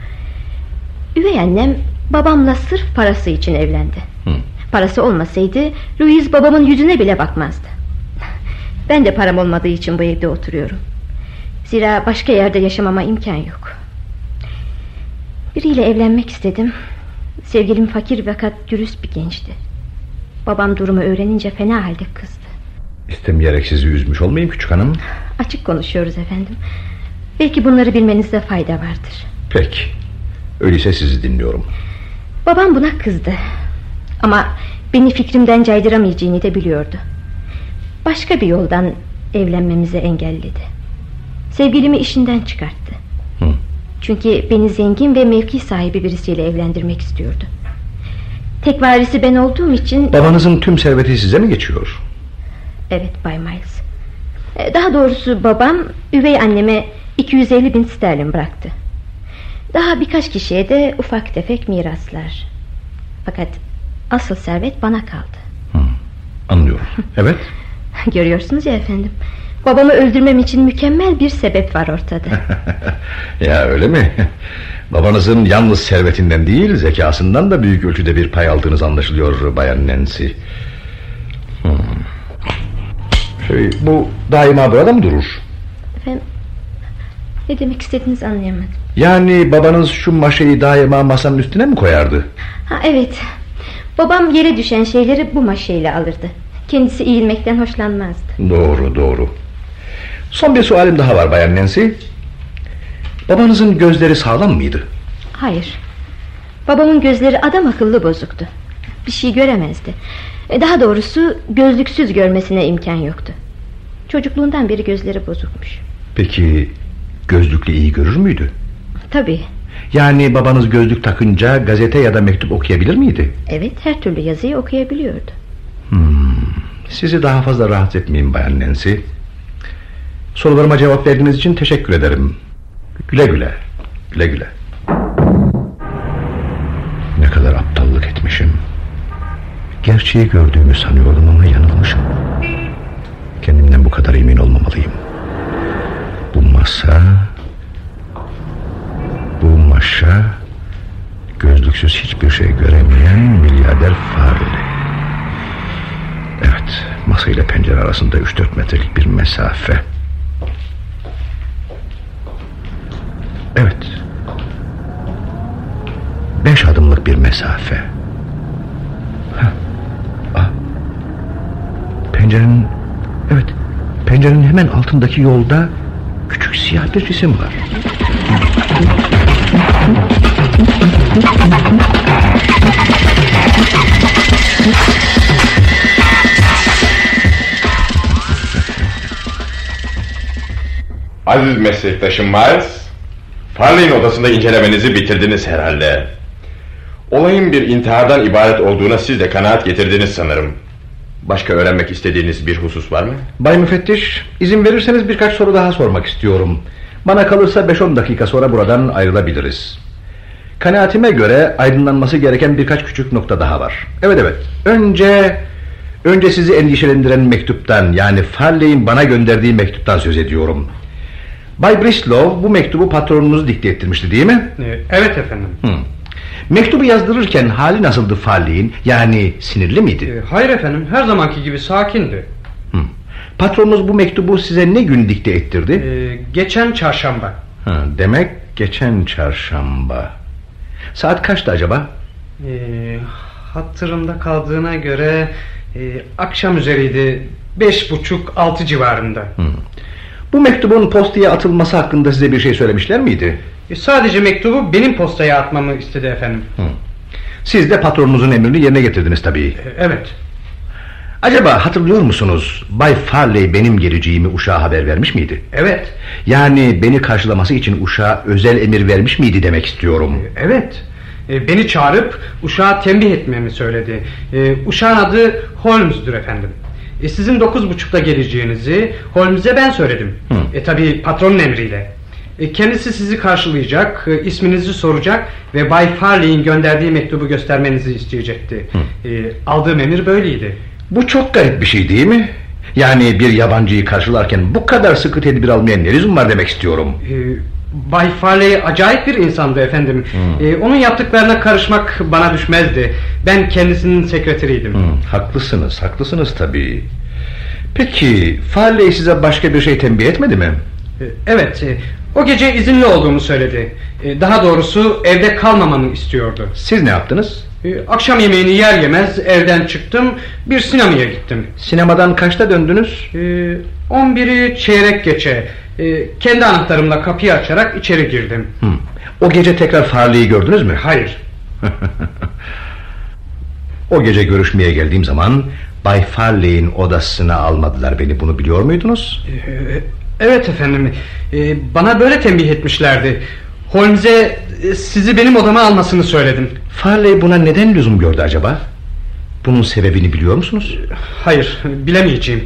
Üvey annem babamla sırf parası için evlendi. Hı. Parası olmasaydı Louise babamın yüzüne bile bakmazdı. Ben de param olmadığı için bu evde oturuyorum. Zira başka yerde yaşamama imkan yok. Biriyle evlenmek istedim. Sevgilim fakir fakat dürüst bir gençti. Babam durumu öğrenince fena halde kızdı. İstemeyerek sizi üzmüş olmayayım küçük hanım. Açık konuşuyoruz efendim. Belki bunları bilmenizde fayda vardır. Peki. Öyleyse sizi dinliyorum. Babam buna kızdı. Ama beni fikrimden caydıramayacağını da biliyordu. Başka bir yoldan evlenmemizi engelledi. Sevgilimi işinden çıkarttı. Hı. Çünkü beni zengin ve mevki sahibi birisiyle evlendirmek istiyordu. Tek varisi ben olduğum için... Babanızın tüm serveti size mi geçiyor? Evet Bay Miles. E, daha doğrusu babam üvey anneme 250 bin sterlin bıraktı. Daha birkaç kişiye de ufak tefek miraslar. Fakat asıl servet bana kaldı. Hı, anlıyorum. Evet. Görüyorsunuz ya efendim. Babamı öldürmem için mükemmel bir sebep var ortada. ya öyle mi? Babanızın yalnız servetinden değil zekasından da büyük ölçüde bir pay aldığınız anlaşılıyor Bayan Nancy. Hmm. Şey, bu daima burada mı durur? Efendim ne demek istediğinizi anlayamadım. Yani babanız şu maşayı daima masanın üstüne mi koyardı? Ha, evet. Babam yere düşen şeyleri bu maşayla alırdı. Kendisi eğilmekten hoşlanmazdı. Doğru doğru. Son bir sualim daha var Bayan Nancy. Babanızın gözleri sağlam mıydı? Hayır. Babamın gözleri adam akıllı bozuktu. Bir şey göremezdi. E, daha doğrusu gözlüksüz görmesine imkan yoktu. Çocukluğundan beri gözleri bozukmuş. Peki gözlüklü iyi görür müydü? Tabii. Yani babanız gözlük takınca gazete ya da mektup okuyabilir miydi? Evet her türlü yazıyı okuyabiliyordu. Hmm, sizi daha fazla rahatsız etmeyeyim Bayan Nancy. Sorularıma cevap verdiğiniz için teşekkür ederim. Güle güle. Güle güle. Ne kadar aptallık etmişim. Gerçeği gördüğümü sanıyordum ama yanılmışım. Kendimden bu kadar emin olmamalıyım. Bu masa... Maşa... Gözlüksüz hiçbir şey göremeyen milyarder Farley. Evet, masa ile pencere arasında 3-4 metrelik bir mesafe. Evet. Beş adımlık bir mesafe. Heh. Ah. Pencerenin... Evet, pencerenin hemen altındaki yolda küçük siyah bir cisim var. Aziz meslektaşım Miles, Farley'in odasında incelemenizi bitirdiniz herhalde. Olayın bir intihardan ibaret olduğuna siz de kanaat getirdiniz sanırım. Başka öğrenmek istediğiniz bir husus var mı? Bay Müfettiş, izin verirseniz birkaç soru daha sormak istiyorum. Bana kalırsa 5-10 dakika sonra buradan ayrılabiliriz. Kanaatime göre aydınlanması gereken birkaç küçük nokta daha var. Evet evet. Önce önce sizi endişelendiren mektuptan yani Farley'in bana gönderdiği mektuptan söz ediyorum. Bay Brislow bu mektubu patronunuz dikte ettirmişti değil mi? Ee, evet efendim. Hı. Mektubu yazdırırken hali nasıldı Farley'in? Yani sinirli miydi? Ee, hayır efendim her zamanki gibi sakindi. Patronunuz bu mektubu size ne gün dikte ettirdi? Ee, geçen çarşamba. Ha, demek geçen çarşamba. Saat kaçtı acaba? Ee, hatırımda kaldığına göre e, akşam üzeriydi. Beş buçuk altı civarında. Hı. Bu mektubun postaya atılması hakkında size bir şey söylemişler miydi? E, sadece mektubu benim postaya atmamı istedi efendim. Hı. Siz de patronunuzun emrini yerine getirdiniz tabii. E, evet. Acaba hatırlıyor musunuz? Bay Farley benim geleceğimi uşağa haber vermiş miydi? Evet. Yani beni karşılaması için uşağa özel emir vermiş miydi demek istiyorum. Evet. E, beni çağırıp uşağa tembih etmemi söyledi. E, uşağın adı Holmes'dur efendim. E, sizin dokuz buçukta geleceğinizi Holmes'e ben söyledim. Hı. E, tabii patronun emriyle. E, kendisi sizi karşılayacak, e, isminizi soracak ve Bay Farley'in gönderdiği mektubu göstermenizi isteyecekti. E, aldığım emir böyleydi. Bu çok garip bir şey değil mi? Yani bir yabancıyı karşılarken bu kadar sıkı tedbir almaya ne lüzum var demek istiyorum. E, Bay Farley acayip bir insandı efendim. Hmm. E, onun yaptıklarına karışmak bana düşmezdi. Ben kendisinin sekreteriydim. Hı, haklısınız, haklısınız tabii. Peki Farley size başka bir şey tembih etmedi mi? E, Evet, e, o gece izinli olduğumu söyledi. E, Daha doğrusu evde kalmamamı istiyordu. Siz ne yaptınız? E, Akşam yemeğini yer yemez evden çıktım, bir sinemaya gittim. Sinemadan kaçta döndünüz? E, 11'i çeyrek geçe, e, kendi anahtarımla kapıyı açarak içeri girdim. Hı. O gece tekrar Farley'i gördünüz mü? Hayır, O gece görüşmeye geldiğim zaman Bay Farley'in odasına almadılar beni bunu biliyor muydunuz? e, evet efendim, bana böyle tembih etmişlerdi. Holmes'e sizi benim odama almasını söyledim. Farley buna neden lüzum gördü acaba? Bunun sebebini biliyor musunuz? Hayır, bilemeyeceğim.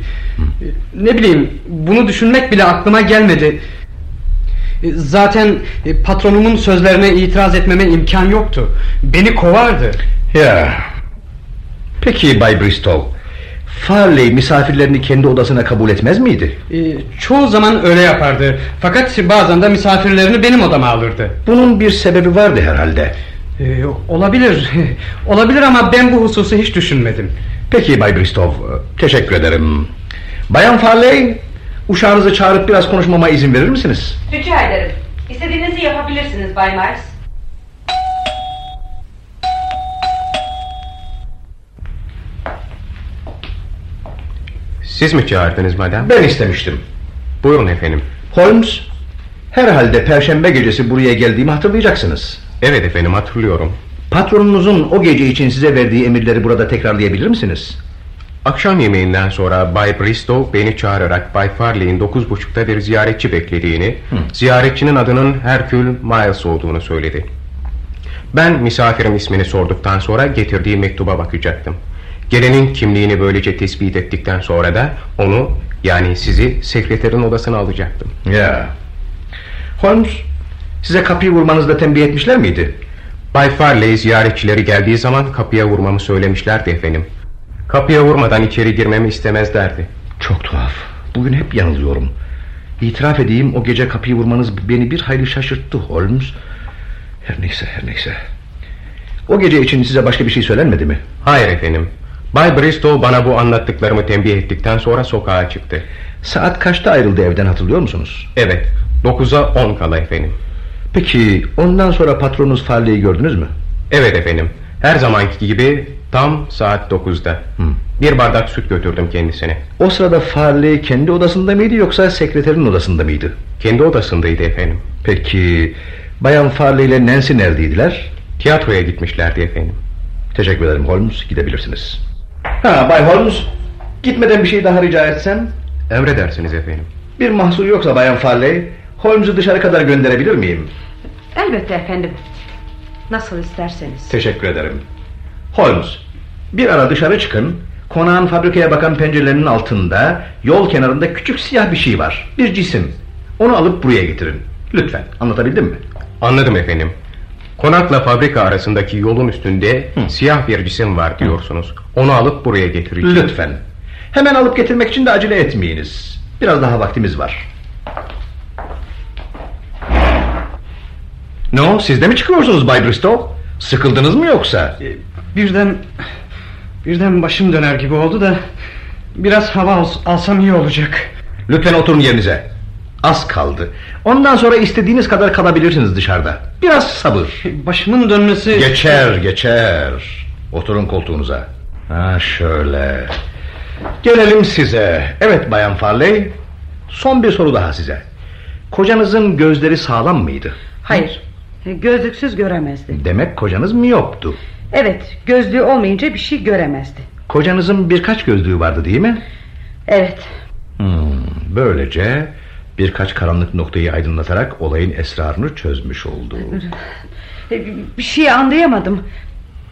Ne bileyim, bunu düşünmek bile aklıma gelmedi. Zaten e, patronumun sözlerine itiraz etmeme imkan yoktu. Beni kovardı. Ya. Peki Bay Bristow. Farley misafirlerini kendi odasına kabul etmez miydi? E, Çoğu zaman öyle yapardı. Fakat bazen de misafirlerini benim odama alırdı. Bunun bir sebebi vardı herhalde. E, Olabilir. Olabilir ama ben bu hususu hiç düşünmedim. Peki Bay Bristow, teşekkür ederim. Bayan Farley, uşağınızı çağırıp biraz konuşmama izin verir misiniz? Rica ederim. İstediğinizi yapabilirsiniz Bay Miles. Siz mi çağırdınız madem? Ben istemiştim. Buyurun efendim. Holmes, herhalde perşembe gecesi buraya geldiğimi hatırlayacaksınız. Evet efendim hatırlıyorum. Patronunuzun o gece için size verdiği emirleri burada tekrarlayabilir misiniz? Akşam yemeğinden sonra Bay Bristow beni çağırarak Bay Farley'in dokuz buçukta bir ziyaretçi beklediğini, Hı. ziyaretçinin adının Hercule Miles olduğunu söyledi. Ben misafirin ismini sorduktan sonra getirdiği mektuba bakacaktım. Gelenin kimliğini böylece tespit ettikten sonra da onu yani sizi sekreterin odasına alacaktım. Ya. Holmes size kapıyı vurmanızda tembih etmişler miydi? Bay Farley ziyaretçileri geldiği zaman kapıya vurmamı söylemişlerdi efendim. Kapıya vurmadan içeri girmemi istemezlerdi. Çok tuhaf. Bugün hep yanılıyorum. İtiraf edeyim o gece kapıyı vurmanız beni bir hayli şaşırttı Holmes. Her neyse her neyse. O gece için size başka bir şey söylenmedi mi? Hayır efendim. Bay Bristow bana bu anlattıklarımı tembih ettikten sonra sokağa çıktı. Saat kaçta ayrıldı evden hatırlıyor musunuz? Evet. Dokuza on kala efendim. Peki ondan sonra patronunuz Farley'i gördünüz mü? Evet efendim. Her zamanki gibi tam saat dokuzda. Hmm. Bir bardak süt götürdüm kendisine. O sırada Farley kendi odasında mıydı yoksa sekreterin odasında mıydı? Kendi odasındaydı efendim. Peki Bayan Farley ile Nancy neredeydiler? Tiyatroya gitmişlerdi efendim. Teşekkür ederim Holmes gidebilirsiniz. Ha Bay Holmes gitmeden bir şey daha rica etsem? Emredersiniz efendim. Bir mahsur yoksa Bayan Farley Holmes'u dışarı kadar gönderebilir miyim? Elbette efendim. Nasıl isterseniz. Teşekkür ederim. Holmes, bir ara dışarı çıkın. Konağın fabrikaya bakan pencerelerinin altında yol kenarında küçük siyah bir şey var. Bir cisim. Onu alıp buraya getirin. Lütfen. Anlatabildim mi? Anladım efendim. Konakla fabrika arasındaki yolun üstünde Hı. siyah bir cisim var diyorsunuz. Onu alıp buraya getireceğim. Lütfen. Hemen alıp getirmek için de acele etmeyiniz. Biraz daha vaktimiz var. Ne o siz de mi çıkıyorsunuz Bay Bristow? Sıkıldınız mı yoksa? E, birden birden başım döner gibi oldu da biraz hava alsam iyi olacak. Lütfen oturun yerinize. Az kaldı. Ondan sonra istediğiniz kadar kalabilirsiniz dışarıda. Biraz sabır. Başımın dönmesi... Geçer geçer. Oturun koltuğunuza. Ha şöyle. Gelelim size. Evet Bayan Farley. Son bir soru daha size. Kocanızın gözleri sağlam mıydı? Hayır. Gözlüksüz göremezdi. Demek kocanız mı yoktu? Evet. Gözlüğü olmayınca bir şey göremezdi. Kocanızın birkaç gözlüğü vardı değil mi? Evet. Hmm, böylece birkaç karanlık noktayı aydınlatarak olayın esrarını çözmüş oldu. Bir şey anlayamadım.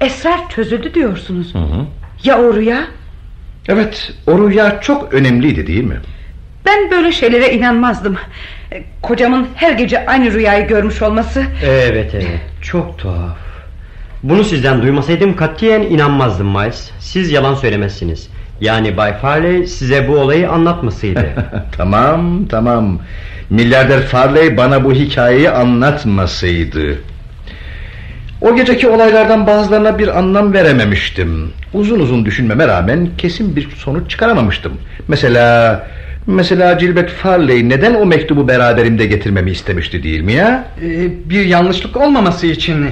Esrar çözüldü diyorsunuz. Hı hı. Ya o rüya? Evet o rüya çok önemliydi değil mi? Ben böyle şeylere inanmazdım. Kocamın her gece aynı rüyayı görmüş olması... Evet evet çok tuhaf. Bunu sizden duymasaydım katiyen inanmazdım Miles. Siz yalan söylemezsiniz. Yani Bay Farley size bu olayı anlatmasıydı. tamam tamam. Milyarder Farley bana bu hikayeyi anlatmasıydı. O geceki olaylardan bazılarına bir anlam verememiştim. Uzun uzun düşünmeme rağmen kesin bir sonuç çıkaramamıştım. Mesela mesela Cilbet Farley neden o mektubu beraberimde getirmemi istemişti değil mi ya? Ee, bir yanlışlık olmaması için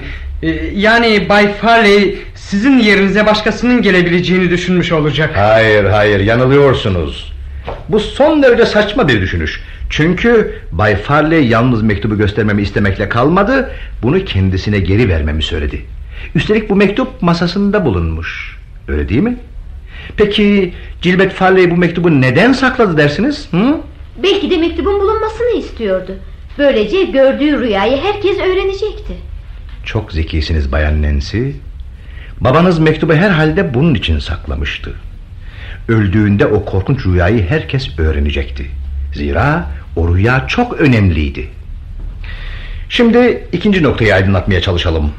yani Bay Farley sizin yerinize başkasının gelebileceğini düşünmüş olacak. Hayır hayır yanılıyorsunuz. Bu son derece saçma bir düşünüş. Çünkü Bay Farley yalnız mektubu göstermemi istemekle kalmadı, bunu kendisine geri vermemi söyledi. Üstelik bu mektup masasında bulunmuş. Öyle değil mi? Peki Cilbet Farley bu mektubu neden sakladı dersiniz? Hı? Belki de mektubun bulunmasını istiyordu. Böylece gördüğü rüyayı herkes öğrenecekti. Çok zekisiniz Bayan Nancy. Babanız mektubu herhalde bunun için saklamıştı. Öldüğünde o korkunç rüyayı herkes öğrenecekti. Zira o rüya çok önemliydi. Şimdi ikinci noktayı aydınlatmaya çalışalım.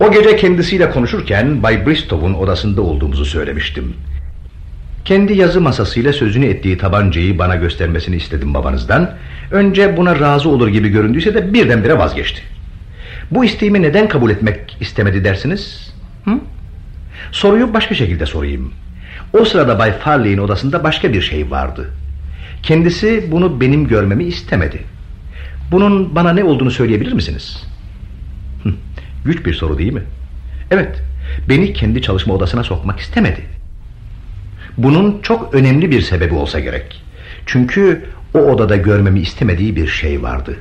O gece kendisiyle konuşurken Bay Bristow'un odasında olduğumuzu söylemiştim. Kendi yazı masasıyla sözünü ettiği tabancayı bana göstermesini istedim babanızdan. Önce buna razı olur gibi göründüyse de birdenbire vazgeçti. Bu isteğimi neden kabul etmek istemedi dersiniz? Hı? Soruyu başka şekilde sorayım. O sırada Bay Farley'in odasında başka bir şey vardı. Kendisi bunu benim görmemi istemedi. Bunun bana ne olduğunu söyleyebilir misiniz? Hı, güç bir soru değil mi? Evet, beni kendi çalışma odasına sokmak istemedi. Bunun çok önemli bir sebebi olsa gerek. Çünkü o odada görmemi istemediği bir şey vardı.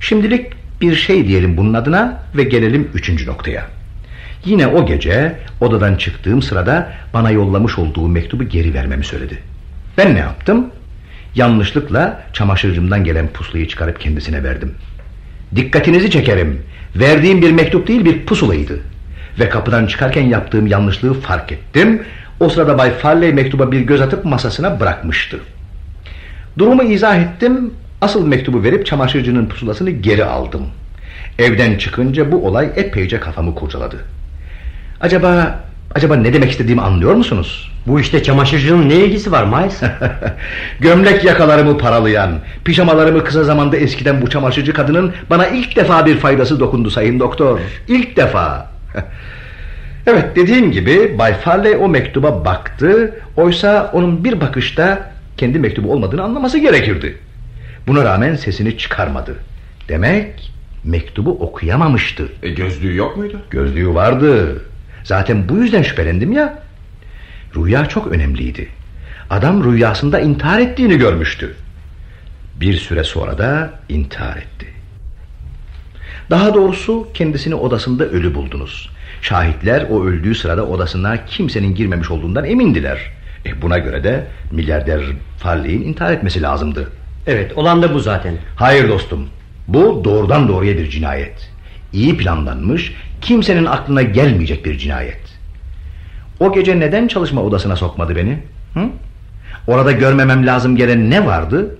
Şimdilik bir şey diyelim bunun adına ve gelelim üçüncü noktaya. Yine o gece odadan çıktığım sırada bana yollamış olduğu mektubu geri vermemi söyledi. Ben ne yaptım? Yanlışlıkla çamaşırcımdan gelen pusulayı çıkarıp kendisine verdim. Dikkatinizi çekerim. Verdiğim bir mektup değil bir pusulaydı. Ve kapıdan çıkarken yaptığım yanlışlığı fark ettim. O sırada Bay Farley mektuba bir göz atıp masasına bırakmıştı. Durumu izah ettim. Asıl mektubu verip çamaşırcının pusulasını geri aldım. Evden çıkınca bu olay epeyce kafamı kurcaladı. Acaba acaba ne demek istediğimi anlıyor musunuz? Bu işte çamaşırcının ne ilgisi var Miles? Gömlek yakalarımı paralayan, pijamalarımı kısa zamanda eskiden bu çamaşırcı kadının bana ilk defa bir faydası dokundu sayın doktor. İlk defa. evet dediğim gibi Bay Farley o mektuba baktı. Oysa onun bir bakışta kendi mektubu olmadığını anlaması gerekirdi. Buna rağmen sesini çıkarmadı. Demek mektubu okuyamamıştı. E, gözlüğü yok muydu? Gözlüğü vardı. Zaten bu yüzden şüphelendim ya. Rüya çok önemliydi. Adam rüyasında intihar ettiğini görmüştü. Bir süre sonra da intihar etti. Daha doğrusu kendisini odasında ölü buldunuz. Şahitler o öldüğü sırada odasına kimsenin girmemiş olduğundan emindiler. E buna göre de milyarder Farley'in intihar etmesi lazımdı. Evet olan da bu zaten. Hayır dostum. Bu doğrudan doğruya bir cinayet. İyi planlanmış, kimsenin aklına gelmeyecek bir cinayet. O gece neden çalışma odasına sokmadı beni? Hı? Orada görmemem lazım gelen ne vardı?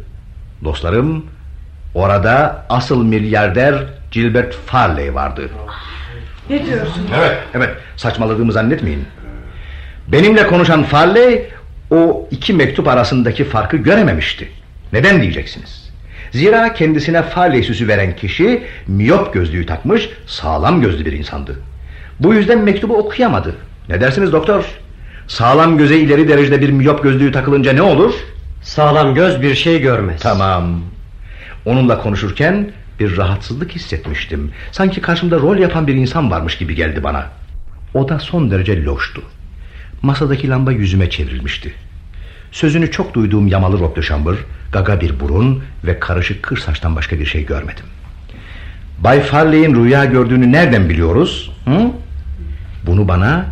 Dostlarım, orada asıl milyarder Gilbert Farley vardı. Ne diyorsun? Evet, evet. Saçmaladığımı zannetmeyin. Benimle konuşan Farley o iki mektup arasındaki farkı görememişti. Neden diyeceksiniz? Zira kendisine süsü veren kişi miyop gözlüğü takmış, sağlam gözlü bir insandı. Bu yüzden mektubu okuyamadı. Ne dersiniz doktor? Sağlam göze ileri derecede bir miyop gözlüğü takılınca ne olur? Sağlam göz bir şey görmez. Tamam. Onunla konuşurken bir rahatsızlık hissetmiştim. Sanki karşımda rol yapan bir insan varmış gibi geldi bana. O da son derece loştu. Masadaki lamba yüzüme çevrilmişti. Sözünü çok duyduğum yamalı roklu şambır, gaga bir burun ve karışık kır saçtan başka bir şey görmedim. Bay Farley'in rüya gördüğünü nereden biliyoruz? Hı? Bunu bana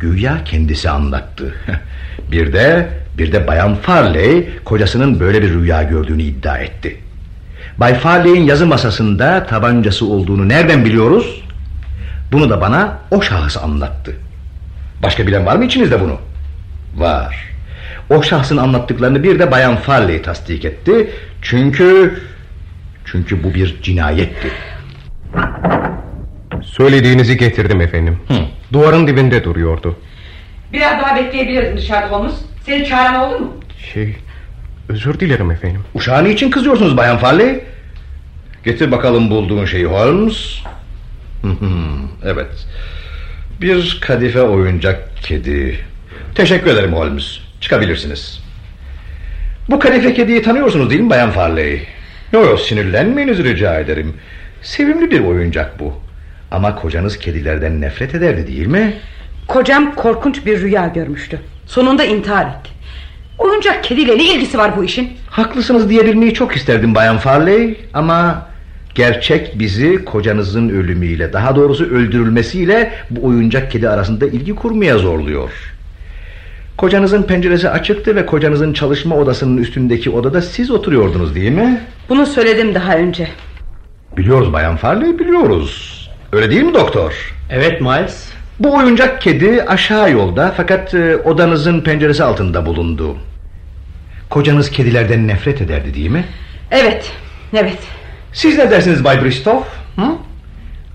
güya kendisi anlattı. bir de bir de Bayan Farley kocasının böyle bir rüya gördüğünü iddia etti. Bay Farley'in yazı masasında tabancası olduğunu nereden biliyoruz? Bunu da bana o şahıs anlattı. Başka bilen var mı içinizde bunu? Var. O şahsın anlattıklarını bir de Bayan Farley tasdik etti. Çünkü... Çünkü bu bir cinayetti. Söylediğinizi getirdim efendim. Hı. Duvarın dibinde duruyordu. Biraz daha bekleyebilirdin dışarıda Holmes. Seni çağıran oldu mu? Şey, özür dilerim efendim. Uşağın için kızıyorsunuz Bayan Farley? Getir bakalım bulduğun şeyi Holmes. Hı hı, evet. Bir kadife oyuncak kedi. Teşekkür ederim Holmes. Çıkabilirsiniz. Bu kadife kediyi tanıyorsunuz değil mi Bayan Farley? Yok yok sinirlenmeyiniz rica ederim. Sevimli bir oyuncak bu. Ama kocanız kedilerden nefret ederdi değil mi? Kocam korkunç bir rüya görmüştü. Sonunda intihar etti. Oyuncak kediyle ne ilgisi var bu işin? Haklısınız diyebilmeyi çok isterdim Bayan Farley ama gerçek bizi kocanızın ölümüyle daha doğrusu öldürülmesiyle bu oyuncak kedi arasında ilgi kurmaya zorluyor. Kocanızın penceresi açıktı ve kocanızın çalışma odasının üstündeki odada siz oturuyordunuz değil mi? Bunu söyledim daha önce. Biliyoruz Bayan Farley biliyoruz. Öyle değil mi doktor? Evet Miles. Bu oyuncak kedi aşağı yolda fakat e, odanızın penceresi altında bulundu. Kocanız kedilerden nefret ederdi değil mi? Evet, evet. Siz ne dersiniz Bay Bristow? Hı?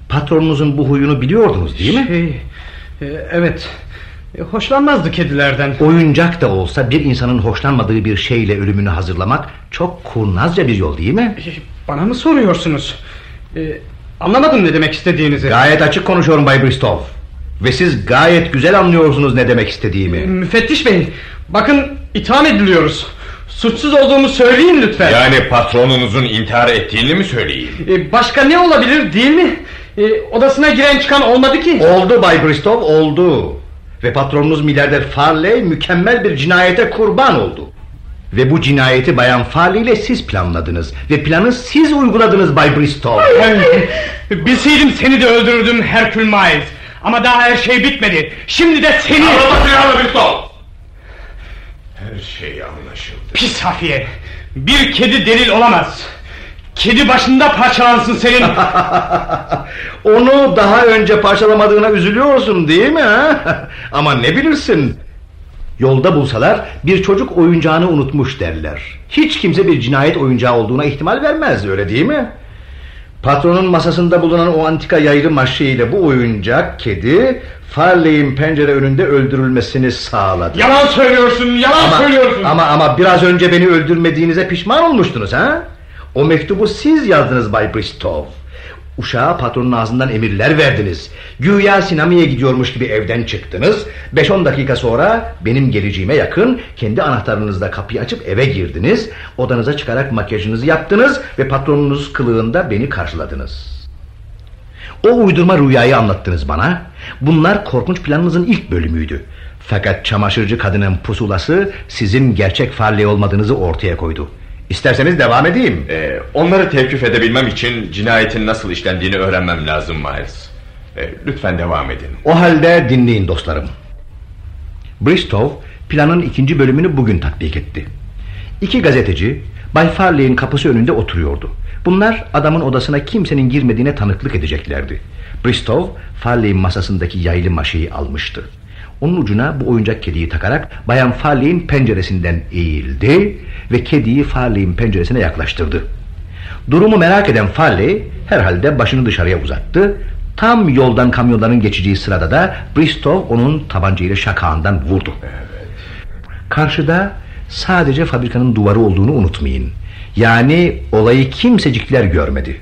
Patronunuzun bu huyunu biliyordunuz değil mi? Şey, e, evet. E, hoşlanmazdı kedilerden. Oyuncak da olsa bir insanın hoşlanmadığı bir şeyle ölümünü hazırlamak çok kurnazca bir yol değil mi? E, Bana mı soruyorsunuz? E, anlamadım ne demek istediğinizi. Gayet açık konuşuyorum Bay Bristow. Ve siz gayet güzel anlıyorsunuz ne demek istediğimi. E, müfettiş bey, bakın itham ediliyoruz. Suçsuz olduğumu söyleyin lütfen. Yani patronunuzun intihar ettiğini mi söyleyeyim? E, başka ne olabilir değil mi? E, odasına giren çıkan olmadı ki. Oldu Bay Bristow oldu. Ve patronunuz milyarder Farley mükemmel bir cinayete kurban oldu. Ve bu cinayeti Bayan Farley ile siz planladınız. Ve planı siz uyguladınız Bay Bristow. Bilseydim seni de öldürürdüm Herkül Miles. Ama daha her şey bitmedi. Şimdi de seni... Anlatacağını bir sol. Her şey anlaşıldı. Pis hafiye. Bir kedi delil olamaz. Kedi başında parçalansın senin. Onu daha önce parçalamadığına üzülüyorsun değil mi? Ama ne bilirsin? Yolda bulsalar bir çocuk oyuncağını unutmuş derler. Hiç kimse bir cinayet oyuncağı olduğuna ihtimal vermez öyle değil mi? Patronun masasında bulunan o antika yaylı maşe ile bu oyuncak kedi Farley'in pencere önünde öldürülmesini sağladı. yalan söylüyorsun, yalan Ama, söylüyorsun. ama ama biraz önce beni öldürmediğinize pişman olmuştunuz ha? O mektubu siz yazdınız Bay Bristow. Uşağa patronun ağzından emirler verdiniz. Güya sinemaya gidiyormuş gibi evden çıktınız. 5-10 dakika sonra benim geleceğime yakın kendi anahtarınızla kapıyı açıp eve girdiniz. Odanıza çıkarak makyajınızı yaptınız ve patronunuz kılığında beni karşıladınız. O uydurma rüyayı anlattınız bana. Bunlar korkunç planınızın ilk bölümüydü. Fakat çamaşırcı kadının pusulası sizin gerçek Farley olmadığınızı ortaya koydu. İsterseniz devam edeyim. Ee, onları tevkif edebilmem için cinayetin nasıl işlendiğini öğrenmem lazım Miles. Ee, lütfen devam edin. O halde dinleyin dostlarım. Bristow planın ikinci bölümünü bugün tatbik etti. İki gazeteci Bay Farley'in kapısı önünde oturuyordu. Bunlar adamın odasına kimsenin girmediğine tanıklık edeceklerdi. Bristow Farley'in masasındaki yaylı maşayı almıştı. Onun ucuna bu oyuncak kediyi takarak Bayan Farley'in penceresinden eğildi ve kediyi Farley'in penceresine yaklaştırdı. Durumu merak eden Farley herhalde başını dışarıya uzattı. Tam yoldan kamyonların geçeceği sırada da Bristow onun tabancayla şakağından vurdu. Karşıda sadece fabrikanın duvarı olduğunu unutmayın. Yani olayı kimsecikler görmedi.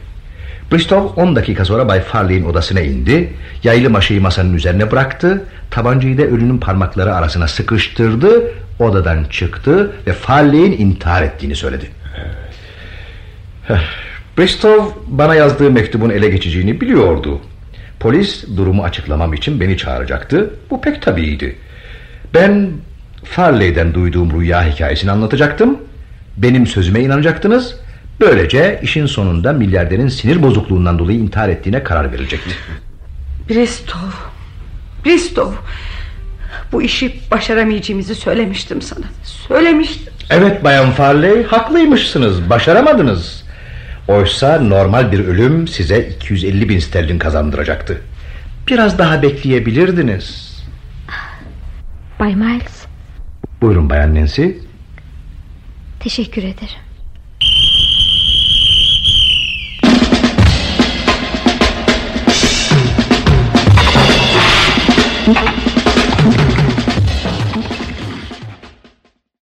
Bristow 10 dakika sonra Bay Farley'in odasına indi. Yaylı maşayı masanın üzerine bıraktı. Tabancayı da ölünün parmakları arasına sıkıştırdı. Odadan çıktı ve Farley'in intihar ettiğini söyledi. Bristow bana yazdığı mektubun ele geçeceğini biliyordu. Polis durumu açıklamam için beni çağıracaktı. Bu pek tabiiydi. Ben Farley'den duyduğum rüya hikayesini anlatacaktım. Benim sözüme inanacaktınız. Böylece işin sonunda milyarderin sinir bozukluğundan dolayı intihar ettiğine karar verilecekti. Bristow. Bristow. Bu işi başaramayacağımızı söylemiştim sana. Söylemiştim. Evet Bayan Farley haklıymışsınız. Başaramadınız. Oysa normal bir ölüm size 250 bin sterlin kazandıracaktı. Biraz daha bekleyebilirdiniz. Bay Miles Buyurun Bayan Nancy. teşekkür ederim.